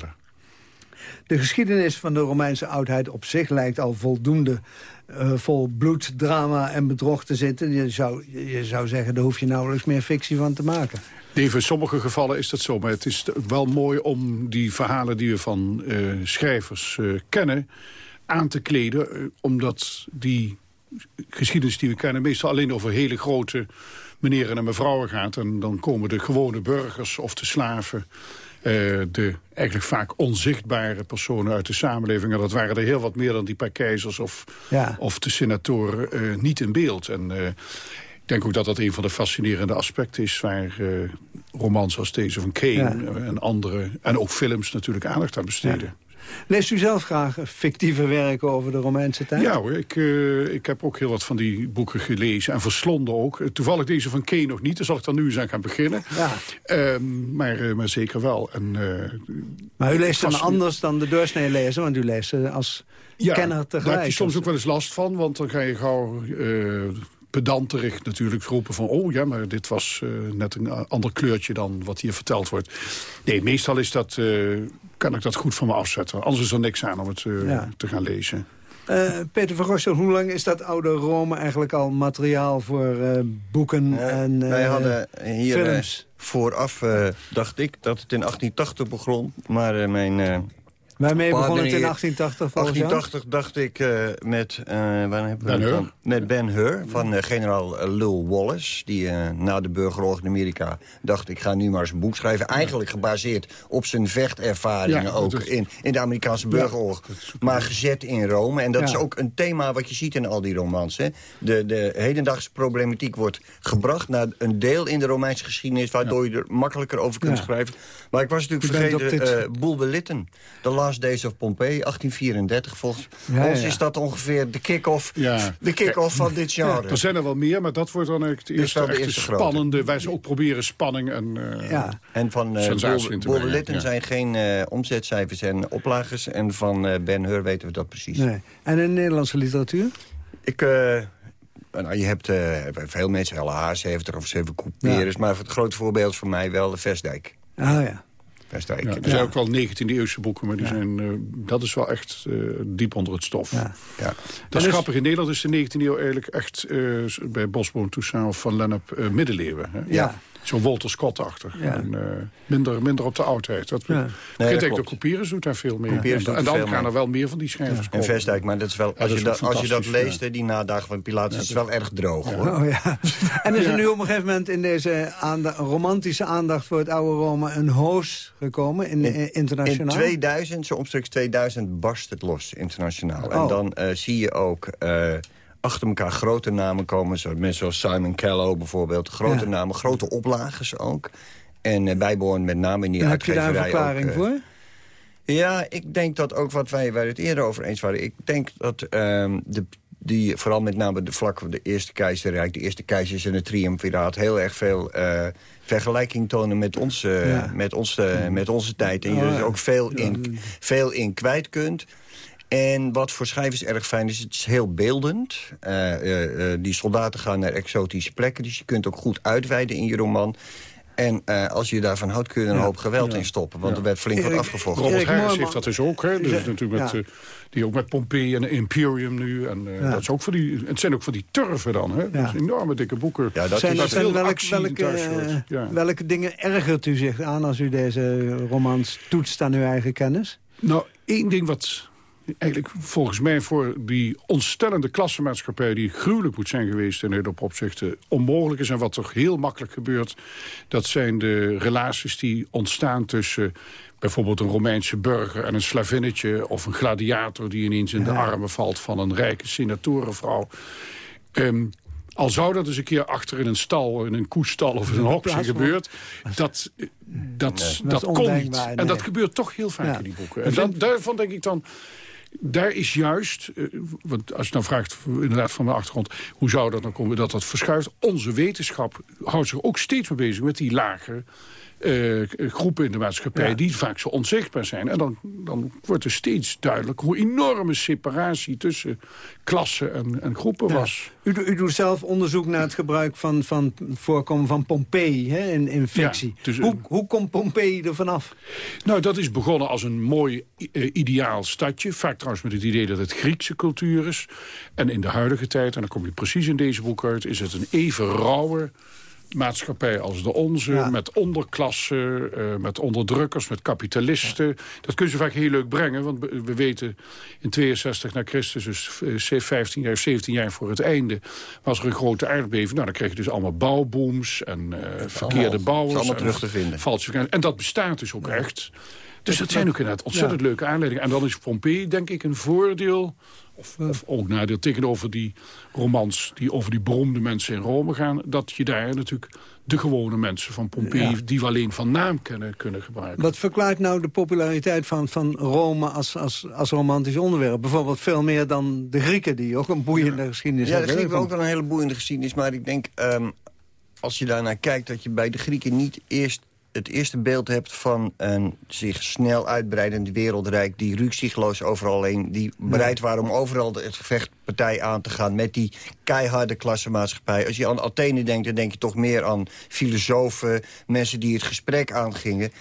De geschiedenis van de Romeinse oudheid op zich lijkt al voldoende eh, vol bloed, drama en bedrog te zitten. Je zou, je zou zeggen, daar hoef je nauwelijks meer fictie van te maken. Nee, in sommige gevallen is dat zo. Maar het is wel mooi om die verhalen die we van eh, schrijvers eh, kennen... aan te kleden. omdat die geschiedenis die we kennen... meestal alleen over hele grote meneren en mevrouwen gaat. En dan komen de gewone burgers of de slaven... eh, de eigenlijk vaak onzichtbare personen uit de samenleving. En dat waren er heel wat meer dan die paar keizers of, Ja. of de senatoren eh, niet in beeld. En eh, ik denk ook dat dat een van de fascinerende aspecten is... waar romans als deze van Kane Ja. en andere... en ook films natuurlijk aandacht aan besteden. Leest u zelf graag fictieve werken over de Romeinse tijd? Ja hoor, ik, eh, ik heb ook heel wat van die boeken gelezen en verslonden ook. Eh, Toevallig deze van Kane nog niet, daar zal ik dan nu eens aan gaan beginnen. Ja. Ehm, maar, eh, maar zeker wel. En, Maar u leest Vast- anders dan de doorsnee lezer, want u leest ze als ja, kenner daar tegelijk. heb je soms ook wel eens last van, want dan ga je gauw... pedanterig natuurlijk roepen van... oh ja, maar dit was eh, net een eh, ander kleurtje dan wat hier verteld wordt. Nee, meestal is dat, eh, kan ik dat goed van me afzetten. Anders is er niks aan om het eh, Ja. te gaan lezen. Eh, Peter van Gorsel, hoe lang is dat oude Rome eigenlijk al materiaal voor eh, boeken en eh, Wij hadden hier films? vooraf, eh, dacht ik, dat het in 1880 begon. Maar eh, mijn... Waarmee begon het in partner- 1880 volgens jou? 1880 dacht ik eh, met, eh, waar hebben we Ben het Hur. dan? met Ben Hur van eh, generaal Lul Wallace. Die eh, na de burgeroorlog in Amerika dacht ik ga nu maar eens een boek schrijven. Eigenlijk gebaseerd op zijn vechtervaringen Ja, ook is- in, in de Amerikaanse burgeroorlog. maar gezet in Rome. En dat Ja. is ook een thema wat je ziet in al die romans. Hè. De, de hedendaagse problematiek wordt gebracht naar een deel in de Romeinse geschiedenis... waardoor je er makkelijker over kunt Ja. schrijven. Maar ik was natuurlijk vergeten... dit- eh, Boel Litten, The Last Days of Pompeii, 1834. Volgens Ja, ons ja. is dat ongeveer de kick-off Ja. de kick-off van dit genre. Er zijn er wel meer, maar dat wordt dan is eerste, de eerste grote. spannende... wij ze ook proberen spanning en... eh, Ja. En van uh, ja. zijn geen eh, omzetcijfers en oplagers. En van eh, Ben Hur weten we dat precies. Nee. En in Nederlandse literatuur? Ik, eh, nou, je hebt eh, veel mensen, L.A. 70 of 7 couperus. Maar het grote voorbeeld voor mij wel de Vestdijk. Ah ja. Vestdijk. Ja, er zijn ook wel 19e-eeuwse boeken, maar die zijn, eh, dat is wel echt eh, diep onder het stof. Ja. Ja. Dat is dus- grappig. In Nederland is de 19e eeuw eigenlijk echt eh, bij Bosboom, Toussaint of Van Lennep middeleeuwen. Hè? Ja. Zo'n Walter Scott-achtig. Ja. En, eh, minder, minder op de oudheid. Dat, Ja. Nee, dat ik de Couperus doet daar veel meer. En, en dan gaan mee. er wel meer van die schrijvers En komen. Vestdijk, maar dat is wel, als, dat je is dat, als je dat leest, die nadagen van Pilatus, is het wel erg droog hoor. Oh, ja. En is er nu op een gegeven moment in deze aanda- romantische aandacht voor het oude Rome een hoos gekomen in, in, In internationaal? 2000, zo omstreeks 2000, barst het los internationaal. Oh. En dan eh, zie je ook eh, achter elkaar grote namen komen. Zo, mensen zoals Simon Callow bijvoorbeeld. Grote Ja. namen, grote oplagers ook. En uh, bijbehorend met name in die En heb je daar een verklaring ook, eh, voor? Ja, ik denk dat ook wat wij, wij het eerder over eens waren. Ik denk dat ehm, de, die, vooral met name de vlak van de Eerste Keizerrijk... de Eerste Keizers en het Triumviraat... heel erg veel eh, vergelijking tonen met onze, Ja. met onze, met onze tijd. En je Oh, er ja. ook veel in, veel in kwijt kunt. En wat voor schrijvers erg fijn is, het is heel beeldend. Eh, eh, eh, die soldaten gaan naar exotische plekken, dus je kunt ook goed uitweiden in je roman. En eh, als je daarvan houdt, kun je er een Ja. hoop geweld Ja. in stoppen. Want Ja. er werd flink wat afgevochten. Robert Harris Moorman- heeft dat dus ook. Hè? Dus Ja. natuurlijk met, Ja. die ook met Pompeii en Imperium nu. En, Ja. dat is ook voor die, het zijn ook voor die turven dan. Hè? Dat zijn enorme dikke boeken. Ja, dat zijn, is dat zijn veel welke, welke dingen ergert u zich aan als u deze romans toetst aan uw eigen kennis? Nou, één ding wat eigenlijk volgens mij voor die ontstellende klassenmaatschappij... die gruwelijk moet zijn geweest in heel veel opzichten... onmogelijk is en wat toch heel makkelijk gebeurt... dat zijn de relaties die ontstaan tussen bijvoorbeeld een Romeinse burger... en een slavinnetje of een gladiator die ineens in de armen valt... van een rijke senatorenvrouw. Ehm, al zou dat eens een keer achter in een stal, in een koestal of in een hok zijn gebeurd... dat, dat, dat kon niet. En dat gebeurt toch heel vaak Ja. in die boeken. En dan, daarvan denk ik dan... Daar is juist, eh, want als je dan vraagt inderdaad van mijn achtergrond... hoe zou dat dan komen dat dat verschuift? Onze wetenschap houdt zich ook steeds meer bezig met die lage eh, groepen in de maatschappij... Ja. die vaak zo onzichtbaar zijn. En dan, dan wordt er steeds duidelijk hoe enorme separatie... tussen klassen en, en groepen Ja. was. U, u doet zelf onderzoek naar het gebruik van, van voorkomen van Pompeii hè, in, in fictie. Ja, dus, hoe, eh, hoe komt Pompeii er vanaf? Nou, dat is begonnen als een mooi eh, ideaal stadje. Vaak trouwens met het idee dat het Griekse cultuur is. En in de huidige tijd, en dan kom je precies in deze boek uit... is het een even rauwe maatschappij als de onze. Ja. Met onderklassen, eh, met onderdrukkers, met kapitalisten. Dat kunnen ze vaak heel leuk brengen. Want we we weten in 62 na Christus, dus eh, 15 jaar, 17 jaar voor het einde... was er een grote aardbeving. Nou, dan kreeg je dus allemaal bouwbooms en eh, verkeerde bouwers. is allemaal terug te vinden. En dat bestaat dus ook echt. Dus dat zijn ook inderdaad ontzettend leuke aanleidingen. En dan is Pompeii denk ik een voordeel... Of, of ook nadeel tegenover die romans... die over die beroemde mensen in Rome gaan... dat je daar natuurlijk de gewone mensen van Pompeii... Ja. die we alleen van naam kennen, kunnen gebruiken. Wat verklaart nou de populariteit van, van Rome als, als, als romantisch onderwerp? Bijvoorbeeld veel meer dan de Grieken, die ook een boeiende geschiedenis Ja, de hebben. Grieken hebben ook wel een hele boeiende geschiedenis. Maar ik denk, ehm, als je daarnaar kijkt... dat je bij de Grieken niet eerst het eerste beeld hebt van een zich snel uitbreidend wereldrijk... die ruksigloos overal heen, die bereid waren om overal het gevechtpartij aan te gaan... met die keiharde klassenmaatschappij. Als je aan Athene denkt, dan denk je toch meer aan filosofen... mensen die het gesprek aangingen.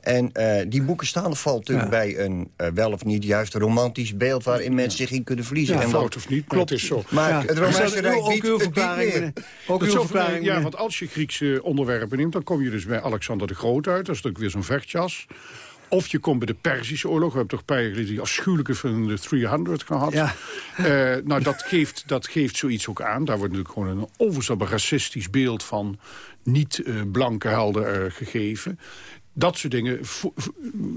En eh, die boeken staan of valt natuurlijk bij een eh, wel of niet juist romantisch beeld... waarin mensen zich in kunnen verliezen. Ja, en fout of niet, maar het is zo. Maar Ja. het Romeinse Rijk ook biedt, uw het biedt verklaring, meer. Ook uw ook verklaring, ja, want als je Griekse onderwerpen neemt... dan kom je dus bij Alexander de Groot uit. Dat is natuurlijk weer zo'n vechtjas. Of je komt bij de Perzische oorlog. We hebben toch een paar jaar geleden die afschuwelijke van de 300 gehad. Ja. Eh, nou, dat geeft, dat geeft zoiets ook aan. Daar wordt natuurlijk gewoon een onvoorstelbaar racistisch beeld van niet-blanke helden eh, gegeven. Dat soort dingen vo- vo-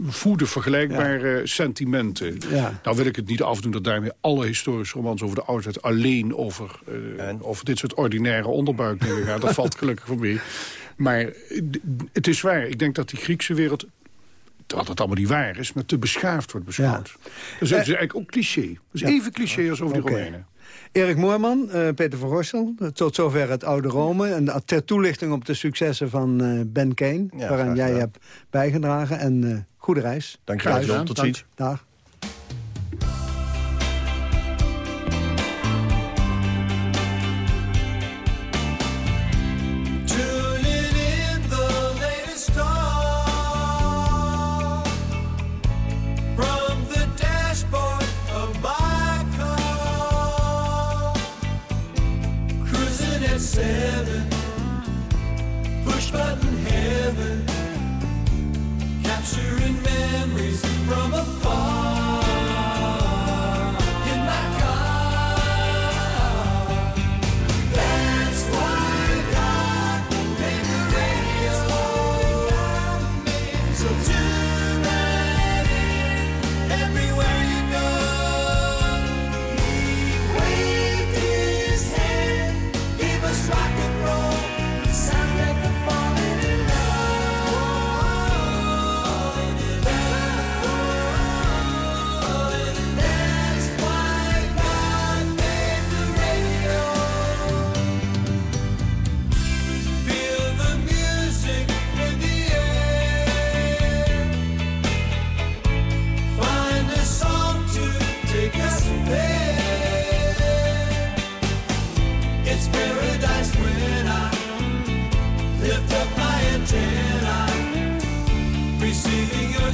voeden vergelijkbare sentimenten. Ja. Nou wil ik het niet afdoen dat daarmee alle historische romans over de oudheid alleen over, eh, over dit soort ordinaire onderbuikdingen gaan. Dat valt gelukkig voor mee. Maar eh, het is waar. Ik denk dat die Griekse wereld, dat allemaal niet waar is, maar te beschaafd wordt beschouwd. Dat is, dat is eigenlijk ook cliché. Dat is Ja. even cliché als over die Romeinen. Erik Moorman, eh, Peter van Gorsel, tot zover het oude Rome. En ter toelichting op de successen van eh, Ben Kane, Ja, waaraan jij hebt bijgedragen. En eh, goede reis. Dank je wel. Tot ziens. Dag.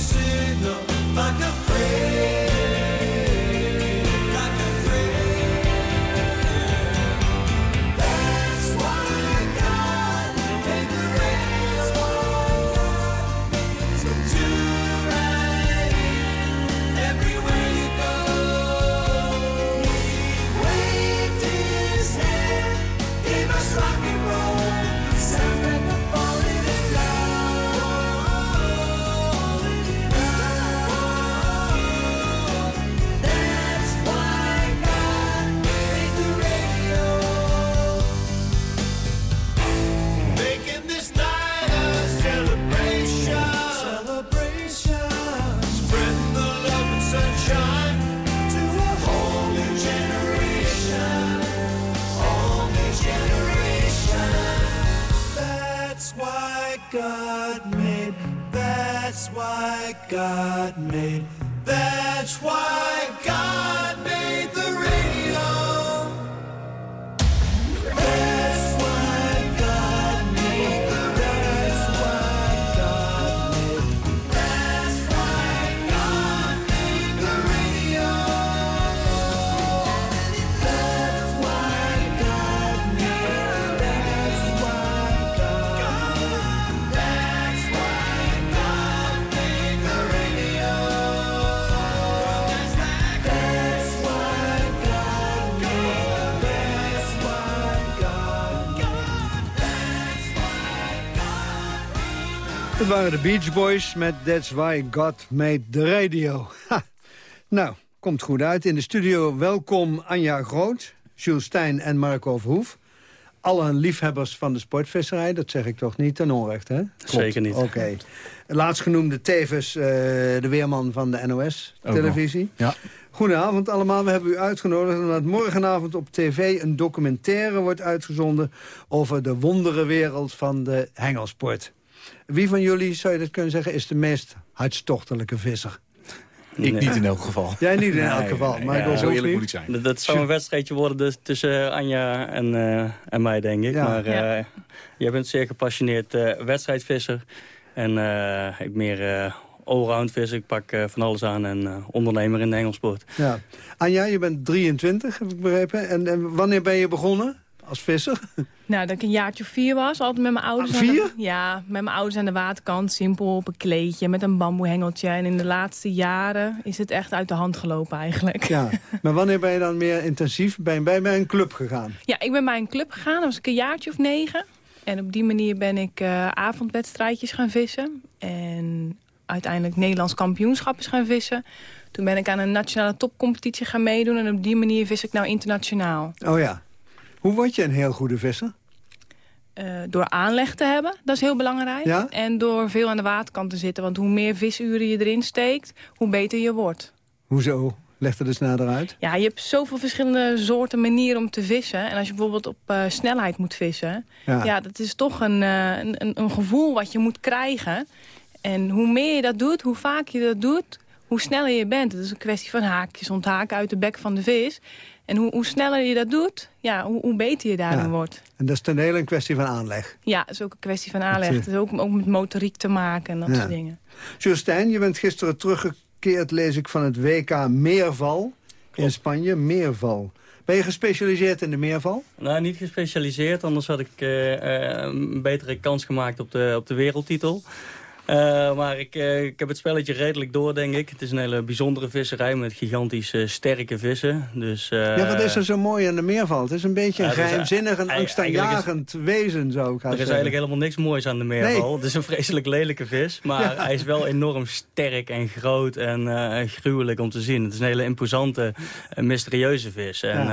signal waren de Beach Boys met That's Why God Made the Radio. Ha. Nou, komt goed uit. In de studio welkom Anja Groot, Jules Stijn en Marco Verhoef. Alle liefhebbers van de sportvisserij, dat zeg ik toch niet ten onrechte, hè? Klopt. Zeker niet. Oké. Laatstgenoemde tevens eh, de weerman van de NOS-televisie. Ja. Goedenavond allemaal, we hebben u uitgenodigd... omdat morgenavond op tv een documentaire wordt uitgezonden... over de wonderenwereld van de hengelsport. Wie van jullie, zou je dat kunnen zeggen, is de meest hartstochtelijke visser? Ik niet in elk geval. Jij niet in elk Nee, geval, nee, maar ja, ik zo eerlijk moet ik zijn. Dat, dat zou een wedstrijdje worden dus tussen Anja en, eh, en mij, denk ik. Ja. Maar eh, Ja. jij bent zeer gepassioneerd eh, wedstrijdvisser. En eh, ik meer eh allround visser. Ik pak eh, van alles aan en eh, ondernemer in de hengelsport. Ja. Anja, je bent 23, heb ik begrepen. En, en wanneer ben je begonnen als visser? Nou, dat ik een jaartje of vier was, altijd met mijn ouders. Ah, aan de- vier? ja, met mijn ouders aan de waterkant, simpel op een kleedje, met een bamboehengeltje. En in de laatste jaren is het echt uit de hand gelopen eigenlijk. Ja. Maar wanneer ben je dan meer intensief? Ben je bij, bij een club gegaan? Ja, ik ben bij een club gegaan, dat was ik een jaartje of negen. En op die manier ben ik eh, avondwedstrijdjes gaan vissen. En uiteindelijk Nederlands kampioenschap is gaan vissen. Toen ben ik aan een nationale topcompetitie gaan meedoen. En op die manier vis ik nou internationaal. Oh ja. Hoe word je een heel goede visser? Eh, door aanleg te hebben, dat is heel belangrijk. Ja? En door veel aan de waterkant te zitten. Want hoe meer visuren je erin steekt, hoe beter je wordt. Hoezo? Leg er dus nader uit. Ja, je hebt zoveel verschillende soorten manieren om te vissen. En als je bijvoorbeeld op eh, snelheid moet vissen... Ja. Ja. dat is toch een, eh, een, een, een gevoel wat je moet krijgen. En hoe meer je dat doet, hoe vaak je dat doet... hoe sneller je bent. Het is een kwestie van haakjes onthaken uit de bek van de vis. En hoe, hoe sneller je dat doet, ja, hoe, hoe beter je daarin Ja. wordt. En dat is ten hele een kwestie van aanleg. Ja, het is ook een kwestie van aanleg. Dat, Het eh, is ook, ook met motoriek te maken en dat Ja. soort dingen. Jules Stijn, je bent gisteren teruggekeerd, lees ik, van het WK Meerval in Spanje. Meerval. Ben je gespecialiseerd in de meerval? Nou, niet gespecialiseerd, anders had ik eh, eh, een betere kans gemaakt op de, op de wereldtitel. Eh, maar ik, eh, ik heb het spelletje redelijk door, denk ik. Het is een hele bijzondere visserij met gigantisch eh, sterke vissen. Dus, ja, wat is er zo mooi aan de meerval? Het is een beetje een geheimzinnig en angstaanjagend wezen, zou ik gaan Er is zeggen. eigenlijk helemaal niks moois aan de meerval. Nee. Het is een vreselijk lelijke vis. Maar Ja. hij is wel enorm sterk en groot en gruwelijk om te zien. Het is een hele imposante, mysterieuze vis. En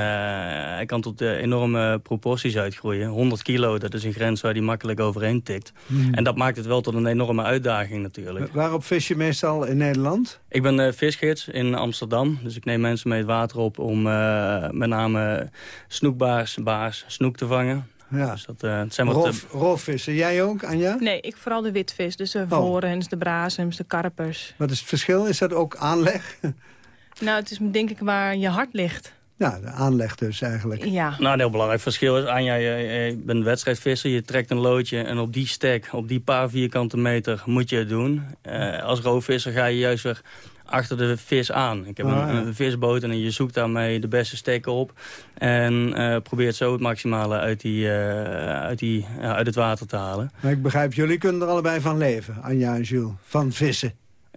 hij kan tot enorme proporties uitgroeien. 100 kilo, dat is een grens waar hij makkelijk overheen tikt. Hmm. En dat maakt het wel tot een enorme uitdaging natuurlijk. Waarop vis je meestal in Nederland? Ik ben eh, visgids in Amsterdam. Dus ik neem mensen mee het water op om eh, met name snoekbaars, baars, snoek te vangen. Ja. Dus dat, eh, het zijn wat, Rof, roofvissen. Jij ook, Anja? Nee, ik vooral de witvis. Dus de Oh. voorhens, de brazems, de karpers. Wat is het verschil? Is dat ook aanleg? Nou, het is denk ik waar je hart ligt. Ja, de aanleg dus eigenlijk. Ja. Nou, een heel belangrijk verschil is, Anja, je, je bent wedstrijdvisser, je trekt een loodje en op die stek, op die paar vierkante meter moet je het doen. Eh, als roofvisser ga je juist weer achter de vis aan. Ik heb Ah, een, ja. een visboot en je zoekt daarmee de beste stekken op. En eh, probeert zo het maximale uit, die, eh, uit, die, uit het water te halen. Maar ik begrijp, jullie kunnen er allebei van leven, Anja en Jules. Van vissen.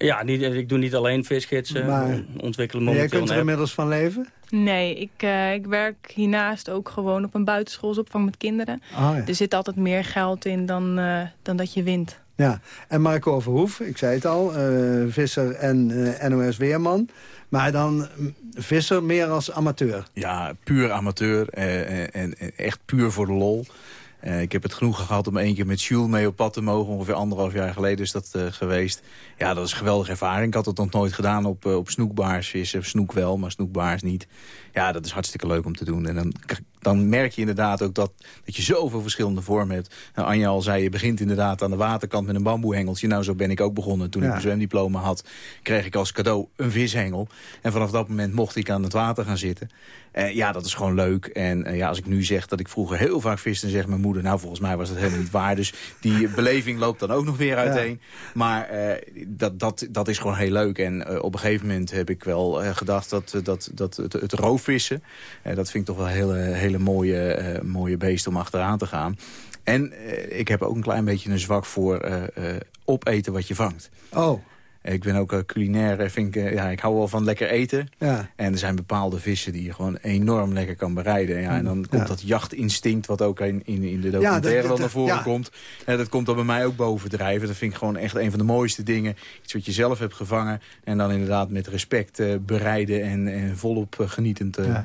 Ja, niet, ik doe niet alleen visgidsen. Maar- ontwikkelen En jij momenteel kunt er inmiddels van leven? Nee, ik, eh, ik werk hiernaast ook gewoon op een buitenschoolsopvang met kinderen. Ah, ja. Er zit altijd meer geld in dan, eh, dan dat je wint. Ja, en Marco Verhoef, ik zei het al, eh, visser en eh, NOS-weerman. Maar dan visser meer als amateur. Ja, puur amateur eh, en, en echt puur voor de lol. Eh, ik heb het genoegen gehad om één keer met Jules mee op pad te mogen. Ongeveer anderhalf jaar geleden is dat eh, geweest. Ja, dat is een geweldige ervaring. Ik had het nog nooit gedaan op, eh, op snoekbaars vissen. Snoek wel, maar snoekbaars niet. Ja, dat is hartstikke leuk om te doen. En dan dan merk je inderdaad ook dat, dat je zoveel verschillende vormen hebt. Nou, Anja al zei, je begint inderdaad aan de waterkant met een bamboehengeltje. Nou, zo ben ik ook begonnen. Toen ik mijn zwemdiploma had, kreeg ik als cadeau een vishengel. En vanaf dat moment mocht ik aan het water gaan zitten. Uh, ja, dat is gewoon leuk. En uh, ja, als ik nu zeg dat ik vroeger heel vaak viste... dan zegt mijn moeder, nou, volgens mij was dat helemaal niet waar. Dus die beleving loopt dan ook nog weer uiteen. Ja. Maar uh, dat, dat, dat is gewoon heel leuk. En op een gegeven moment heb ik wel gedacht dat, dat, dat het, het roofvissen... dat vind ik toch wel een hele, hele mooie, mooie beest om achteraan te gaan. En ik heb ook een klein beetje een zwak voor opeten wat je vangt. Oh. Ik ben ook culinair, vind ik, ja, ik hou wel van lekker eten. Ja. En er zijn bepaalde vissen die je gewoon enorm lekker kan bereiden. Ja, en dan komt Ja. dat jachtinstinct wat ook in, in, in de documentaire dat- dat- naar voren ja. komt. Ja, dat komt dan bij mij ook bovendrijven. Dat vind ik gewoon echt een van de mooiste dingen. Iets wat je zelf hebt gevangen. En dan inderdaad met respect eh, bereiden en, en volop eh, genietend eh,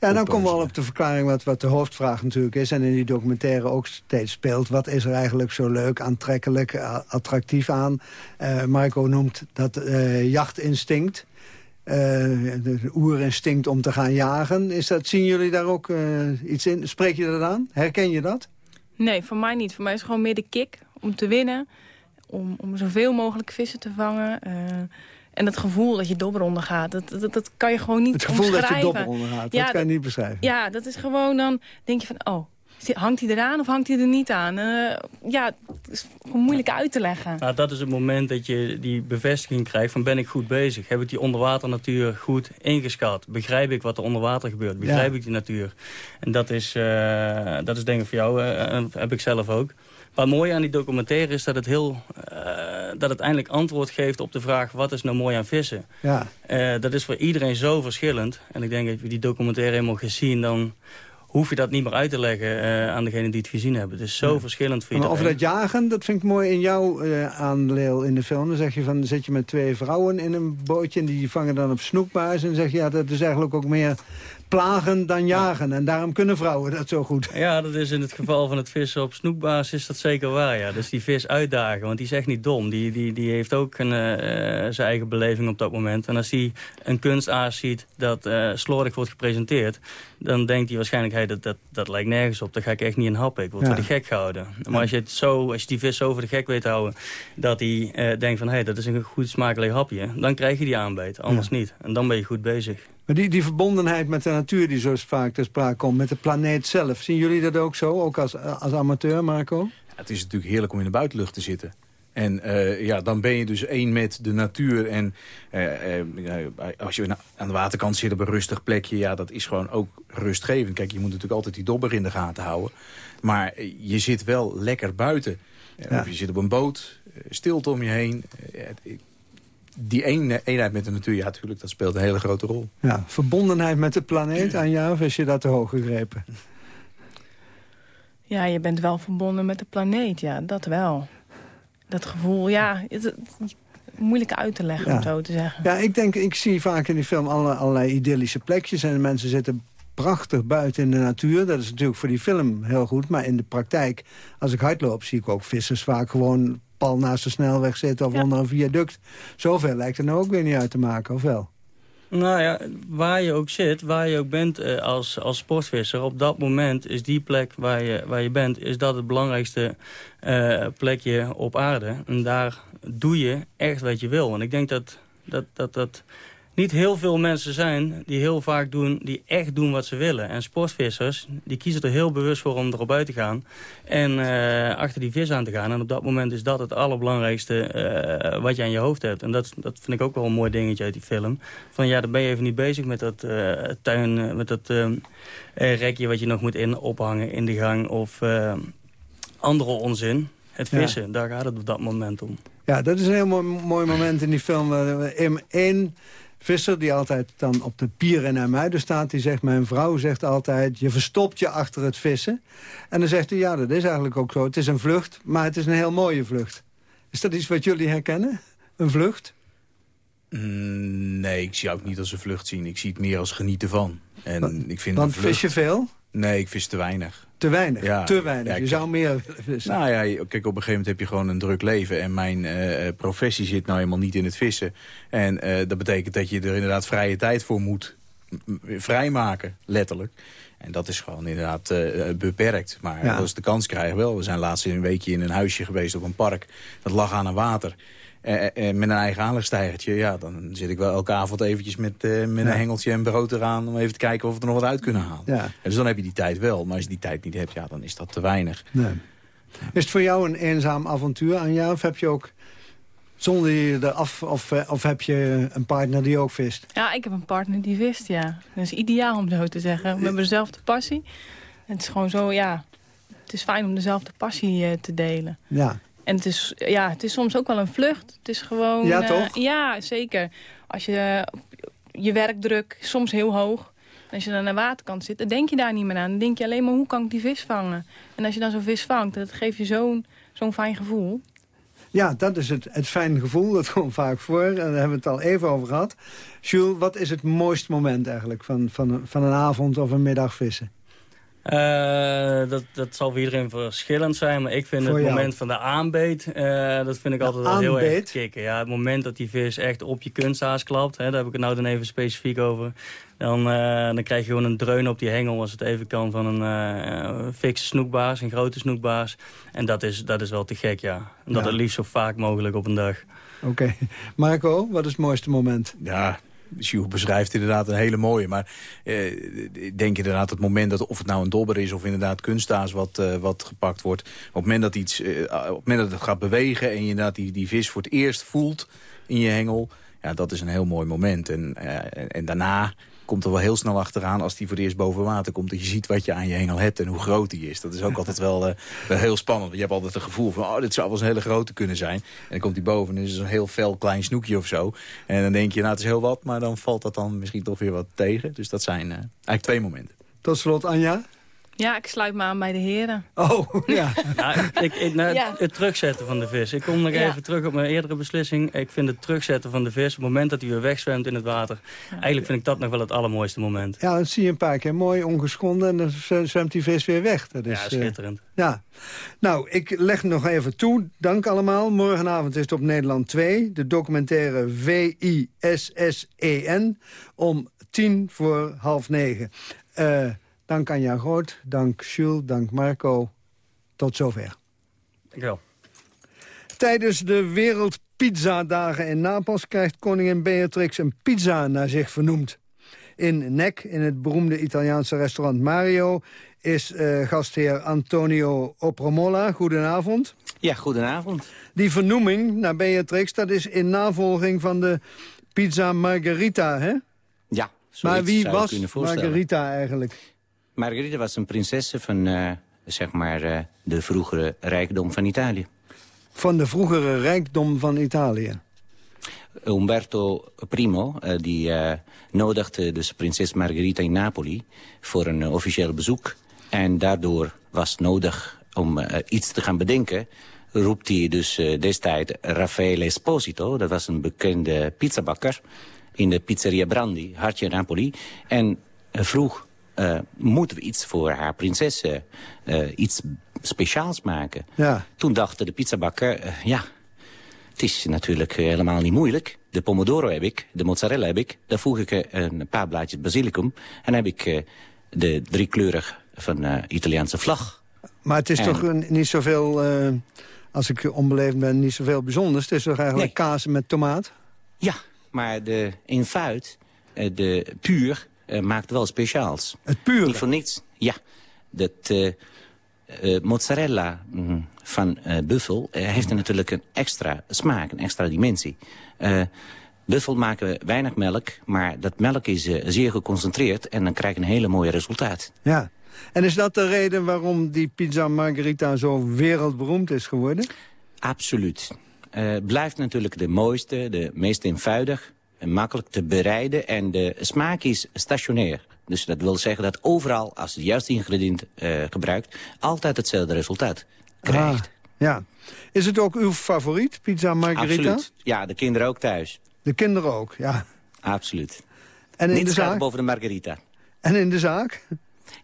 Ja. Dan komen we al op de verklaring wat, wat de hoofdvraag natuurlijk is... en in die documentaire ook steeds speelt. Wat is er eigenlijk zo leuk, aantrekkelijk, attractief aan? Eh, Marco noemt dat eh, jachtinstinct. Eh, de oerinstinct om te gaan jagen. Is dat, zien jullie daar ook eh, iets in? Spreek je dat aan? Herken je dat? Nee, voor mij niet. Voor mij is het gewoon meer de kick om te winnen. Om, om zoveel mogelijk vissen te vangen. En het gevoel dat je dobber ondergaat, dat, dat, dat kan je gewoon niet Het gevoel dat je dobber ondergaat, dat kan je niet beschrijven. Ja, dat is gewoon dan, denk je van, oh, hangt hij eraan of hangt hij er niet aan? Eh, ja, het is gewoon moeilijk uit te leggen. Nou, dat is het moment dat je die bevestiging krijgt van ben ik goed bezig? Heb ik die onderwaternatuur goed ingeschat? Begrijp ik wat er onder water gebeurt? Begrijp Ja. ik die natuur? En dat is, eh, dat is denk ik voor jou, eh, heb ik zelf ook. Wat mooi aan die documentaire is dat het, heel, eh, dat het eindelijk antwoord geeft op de vraag... wat is nou mooi aan vissen? Ja. Eh, dat is voor iedereen zo verschillend. En ik denk dat je die documentaire helemaal gezien... dan hoef je dat niet meer uit te leggen eh, aan degenen die het gezien hebben. Het is zo verschillend voor Maar iedereen. over dat jagen, dat vind ik mooi in jouw eh aandeel in de film. Dan zeg je van, zit je met twee vrouwen in een bootje... en die vangen dan op snoekbaars. En dan zeg je, ja, dat is eigenlijk ook meer plagen dan jagen. En daarom kunnen vrouwen dat zo goed. Ja, dat is in het geval van het vissen op snoekbaas is dat zeker waar. Ja. Dus die vis uitdagen, want die is echt niet dom. Die, die, die heeft ook een, eh, eh, zijn eigen beleving op dat moment. En als hij een kunstaas ziet dat eh slordig wordt gepresenteerd... dan denkt hij waarschijnlijk, hey, dat, dat, dat lijkt nergens op. Daar ga ik echt niet in happen. Ik word Ja. voor de gek gehouden. Maar als je, het zo, als je die vis zo voor de gek weet te houden... dat hij denkt van, hé, hey, dat is een goed smakelijk hapje... dan krijg je die aanbeet, anders niet. En dan ben je goed bezig. Maar die, die verbondenheid met de natuur die zo vaak ter sprake komt... met de planeet zelf, zien jullie dat ook zo? Ook als, als amateur, Marco? Het is natuurlijk heerlijk om in de buitenlucht te zitten. En eh, ja, dan ben je dus één met de natuur. En eh, eh, ja, als je aan de waterkant zit op een rustig plekje... ja, dat is gewoon ook rustgevend. Kijk, je moet natuurlijk altijd die dobber in de gaten houden. Maar je zit wel lekker buiten. Ja. Of je zit op een boot, stilte om je heen. Die een, eenheid met de natuur, ja, natuurlijk, dat speelt een hele grote rol. Ja, verbondenheid met de planeet aan jou, of is je dat te hoog gegrepen? Ja, je bent wel verbonden met de planeet, ja, dat wel. Dat gevoel, ja, het, het- moeilijk uit te leggen, Ja. om zo te zeggen. Ja, ik denk, ik zie vaak in die film alle, allerlei idyllische plekjes... en de mensen zitten prachtig buiten in de natuur. Dat is natuurlijk voor die film heel goed. Maar in de praktijk, als ik hardloop, zie ik ook vissers vaak gewoon pal naast de snelweg zitten... of onder een viaduct. Zoveel lijkt er nou ook weer niet uit te maken, of wel? Nou ja, waar je ook zit, waar je ook bent eh, als, als sportvisser... op dat moment is die plek waar je, waar je bent... is dat het belangrijkste eh, plekje op aarde. En daar doe je echt wat je wil. En ik denk dat dat, dat, dat niet heel veel mensen zijn die heel vaak doen... die echt doen wat ze willen. En sportvissers, die kiezen er heel bewust voor om erop uit te gaan... en eh, achter die vis aan te gaan. En op dat moment is dat het allerbelangrijkste eh, wat je aan je hoofd hebt. En dat, dat vind ik ook wel een mooi dingetje uit die film. Van ja, dan ben je even niet bezig met dat eh, tuin, met dat rekje wat je nog moet in, ophangen in de gang... of andere onzin. Het Ja. vissen, daar gaat het op dat moment om. Ja, dat is een heel mooi, mooi moment in die film. Eén visser die altijd dan op de pier in Hermuiden staat... die zegt, mijn vrouw zegt altijd... je verstopt je achter het vissen. En dan zegt hij, ja, dat is eigenlijk ook zo. Het is een vlucht, maar het is een heel mooie vlucht. Is dat iets wat jullie herkennen? Een vlucht? Mm, nee, ik zie ook niet als een vlucht zien. Ik zie het meer als genieten van. En ik vind Want vlucht... vis je veel? Nee, ik vis te weinig. Te weinig? Ja, te weinig. ja, je zou meer vissen. Nou ja, kijk, op een gegeven moment heb je gewoon een druk leven. En mijn eh, professie zit nou helemaal niet in het vissen. En eh, dat betekent dat je er inderdaad vrije tijd voor moet vrijmaken, letterlijk. En dat is gewoon inderdaad uh, beperkt. Maar Ja. als de kans krijgen wel. We zijn laatst een weekje in een huisje geweest op een park. Dat lag aan een water. Eh, eh, met een eigen aanlegstijgertje, ja, dan zit ik wel elke avond eventjes met, eh, met Ja. een hengeltje en brood eraan... om even te kijken of we er nog wat uit kunnen halen. Ja. En dus dan heb je die tijd wel. Maar als je die tijd niet hebt, ja, dan is dat te weinig. Nee. Is het voor jou een eenzaam avontuur, Anja? Of heb je ook zonder je eraf... Of, eh, of heb je een partner die ook vist? Ja, ik heb een partner die wist, ja. Dat is ideaal om zo te zeggen. We hebben dezelfde passie. Het is gewoon zo, ja... Het is fijn om dezelfde passie eh, te delen. Ja. En het is, ja, het is soms ook wel een vlucht. Het is gewoon... Ja, eh, toch? ja, zeker. Als je je werkdruk soms heel hoog. Als je dan aan de waterkant zit, dan denk je daar niet meer aan. Dan denk je alleen maar, hoe kan ik die vis vangen? En als je dan zo'n vis vangt, dat geeft je zo'n zo'n fijn gevoel. Ja, dat is het, het fijne gevoel. Dat komt vaak voor. En daar hebben we het al even over gehad. Jules, wat is het mooiste moment eigenlijk van, van, van een avond of een middag vissen? Eh, dat, dat zal voor iedereen verschillend zijn. Maar ik vind Voor het jou. moment van de aanbeet... eh, dat vind ik altijd wel heel erg kicken. Ja, het moment dat die vis echt op je kunsthaas klapt... Hè, daar heb ik het nou dan even specifiek over... Dan, eh, dan krijg je gewoon een dreun op die hengel... als het even kan van een eh fikse snoekbaars, een grote snoekbaars. En dat is, dat is wel te gek, ja. En dat Ja. het liefst zo vaak mogelijk op een dag. Oké. Marco, wat is het mooiste moment? Ja, Sjoerd beschrijft inderdaad een hele mooie. Maar eh, ik denk inderdaad het moment dat of het nou een dobber is... of inderdaad kunststaas wat, eh, wat gepakt wordt. Op het moment dat, iets, eh, op het moment dat het gaat bewegen... en je inderdaad die, die vis voor het eerst voelt in je hengel... ja, dat is een heel mooi moment. En, eh, en daarna komt er wel heel snel achteraan als die voor het eerst boven water komt... dat je ziet wat je aan je hengel hebt en hoe groot die is. Dat is ook altijd wel, eh, wel heel spannend. Je hebt altijd het gevoel van, oh, dit zou wel eens een hele grote kunnen zijn. En dan komt die boven en is het een heel fel klein snoekje of zo. En dan denk je, nou, het is heel wat, maar dan valt dat dan misschien toch weer wat tegen. Dus dat zijn eh, eigenlijk twee momenten. Tot slot, Anja. Ja, ik sluit me aan bij de heren. Oh, ja. Nou, ik, ik, nou, Ja. Het terugzetten van de vis. Ik kom nog Ja. even terug op mijn eerdere beslissing. Ik vind het terugzetten van de vis, op het moment dat hij weer wegzwemt in het water... eigenlijk vind ik dat nog wel het allermooiste moment. Ja, dat zie je een paar keer mooi ongeschonden en dan zwemt die vis weer weg. Dat is, Ja, eh, schitterend. ja. Nou, ik leg nog even toe. Dank allemaal. Morgenavond is het op Nederland 2. De documentaire V-I-S-S-E-N E om tien voor half negen. Eh, dank Anja Groot, dank Jules, dank Marco. Tot zover. Dankjewel. Tijdens de Wereldpizza-dagen in Napels krijgt koningin Beatrix een pizza naar zich vernoemd. In Nek, in het beroemde Italiaanse restaurant Mario, is eh, gastheer Antonio Opromola. Goedenavond. Ja, goedenavond. Die vernoeming naar Beatrix, dat is in navolging van de pizza Margherita, hè? Ja, zoiets Maar wie was. Margherita eigenlijk? Margherita was een prinsesse van eh, zeg maar, eh, de vroegere rijkdom van Italië. Van de vroegere rijkdom van Italië. Umberto I eh, die, nodigde dus prinses Margherita in Napoli voor een officieel bezoek. En daardoor was nodig om iets te gaan bedenken roept hij dus destijds Raffaele Esposito. Dat was een bekende pizzabakker in de pizzeria Brandi, hartje Napoli. En vroeg, eh, moeten we iets voor haar prinses, eh, iets speciaals maken? Ja. Toen dacht de pizzabakker, eh, ja, het is natuurlijk helemaal niet moeilijk. De pomodoro heb ik, de mozzarella heb ik. Daar voeg ik een paar blaadjes basilicum. En dan heb ik de driekleurig van de Italiaanse vlag. Maar het is En- toch niet zoveel, als ik onbeleefd ben, niet zoveel bijzonders. Het is toch eigenlijk kaas met tomaat? Ja, maar de eenvoud, eh, de puur, maakt wel speciaals. Het puur? Niet voor niets. Ja, dat eh, eh, mozzarella mm, van eh, buffel eh, heeft er natuurlijk een extra smaak, een extra dimensie. Eh buffel maken we weinig melk, maar dat melk is eh, zeer geconcentreerd... en dan krijg je een hele mooie resultaat. Ja. En is dat de reden waarom die pizza margarita zo wereldberoemd is geworden? Absoluut. Eh blijft natuurlijk de mooiste, de meest eenvoudig, en makkelijk te bereiden en de smaak is stationair. Dus dat wil zeggen dat overal, als je de juiste ingrediënt eh, gebruikt, altijd hetzelfde resultaat krijgt. Ah, ja. Is het ook uw favoriet, pizza margarita? Absoluut. Ja, de kinderen ook thuis. De kinderen ook, ja. Absoluut. En in de zaak? boven de margarita. En in de zaak?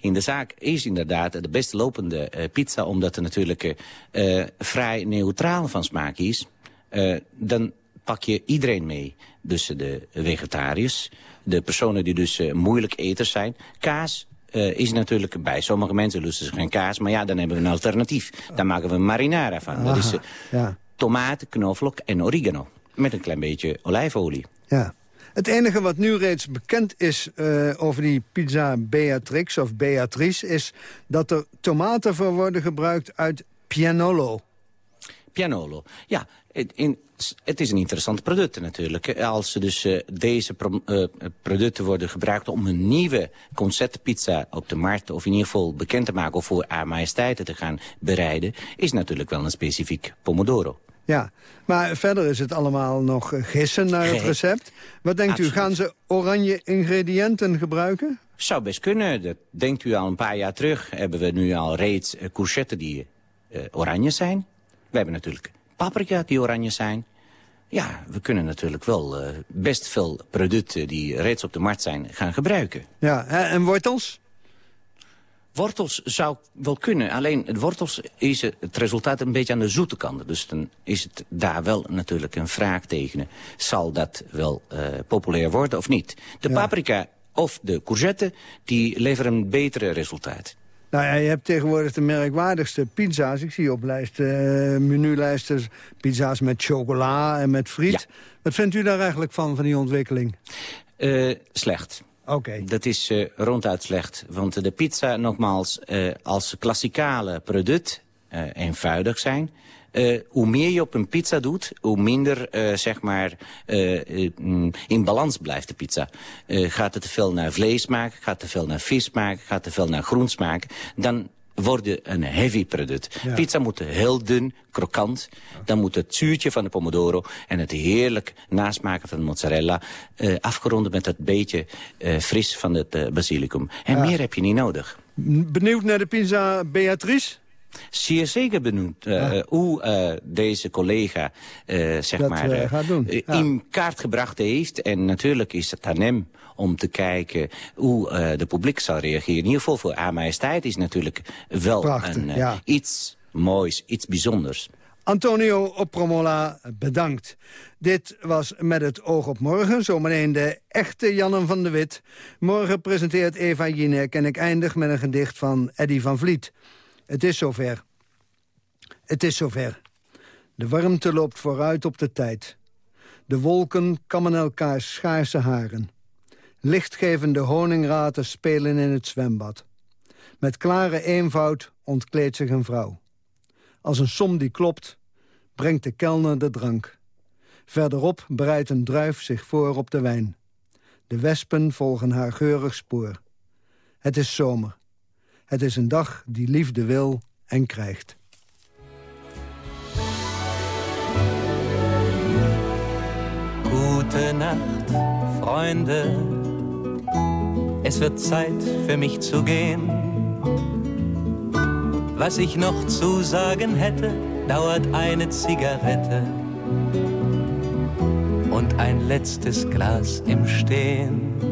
In de zaak is inderdaad de best lopende eh, pizza... omdat er natuurlijk eh, eh, vrij neutraal van smaak is. Eh, dan pak je iedereen mee. Dus de vegetariërs, de personen die dus uh, moeilijk eters zijn. Kaas uh, is natuurlijk bij sommige mensen lusten ze geen kaas. Maar ja, dan hebben we een alternatief. Dan maken we marinara van. Dat is uh, ja. tomaat, knoflook en oregano. Met een klein beetje olijfolie. Ja. Het enige wat nu reeds bekend is uh, over die pizza Beatrix of Beatrice... is dat er tomaten voor worden gebruikt uit Pianolo. Pianolo, ja. In, het is een interessant product natuurlijk. Als dus uh, deze pro uh, producten worden gebruikt om een nieuwe conceptpizza op de markt... of in ieder geval bekend te maken of voor haar majesteiten te gaan bereiden... is natuurlijk wel een specifiek pomodoro. Ja, maar verder is het allemaal nog gissen naar het recept. Wat denkt Absoluut. u, gaan ze oranje ingrediënten gebruiken? Zou best kunnen. Dat denkt u al een paar jaar terug. Hebben we nu al reeds uh, courgetten die uh, oranje zijn. We hebben natuurlijk paprika die oranje zijn. Ja, we kunnen natuurlijk wel uh, best veel producten die reeds op de markt zijn gaan gebruiken. Ja, en wortels? Wortels zou wel kunnen. Alleen het wortels is het resultaat een beetje aan de zoete kant. Dus dan is het daar wel natuurlijk een vraag tegen. Zal dat wel uh, populair worden of niet? De ja. paprika of de courgette, die leveren een betere resultaat. Nou ja, je hebt tegenwoordig de merkwaardigste pizza's. Ik zie op lijsten, uh, menulijsten pizza's met chocola en met friet. Ja. Wat vindt u daar eigenlijk van, van die ontwikkeling? Uh, slecht. Oké. Okay. Dat is uh, ronduit slecht. Want de pizza, nogmaals, uh, als klassikale product eenvoudig zijn... hoe meer je op een pizza doet, hoe minder zeg maar, in balans blijft de pizza. gaat het te veel naar vlees maken, gaat te veel naar vis maken... gaat te veel naar groens maken... dan worden een heavy product. Ja. Pizza moet heel dun, krokant. Dan moet het zuurtje van de pomodoro en het heerlijk nasmaken van de mozzarella... Uh, afgerond met dat beetje uh, fris van het uh, basilicum. En ja. meer heb je niet nodig. Benieuwd naar de pizza Beatrice? Zeer zeker benieuwd uh, ja. hoe uh, deze collega uh, zeg dat, maar, ja. in kaart gebracht heeft. En natuurlijk is het aan hem om te kijken hoe de publiek zal reageren. In ieder geval voor A Majesteit is natuurlijk wel Prachtig, een, ja. iets moois, iets bijzonders. Antonio Opromola, bedankt. Dit was Met het oog op morgen, zometeen de echte Jannen van de Wit. Morgen presenteert Eva Jinek en ik eindig met een gedicht van Eddy van Vliet. Het is zover. Het is zover. De warmte loopt vooruit op de tijd. De wolken kammen elkaars schaarse haren. Lichtgevende honingraten spelen in het zwembad. Met klare eenvoud ontkleedt zich een vrouw. Als een som die klopt, brengt de kelner de drank. Verderop bereidt een druif zich voor op de wijn. De wespen volgen haar geurig spoor. Het is zomer. Het is een dag die liefde wil en krijgt. Gute Nacht, Freunde. Es wird Zeit für mich zu gehen. Was ich noch zu sagen hätte, dauert eine Zigarette und ein letztes Glas im Stehen.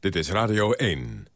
Dit is Radio 1.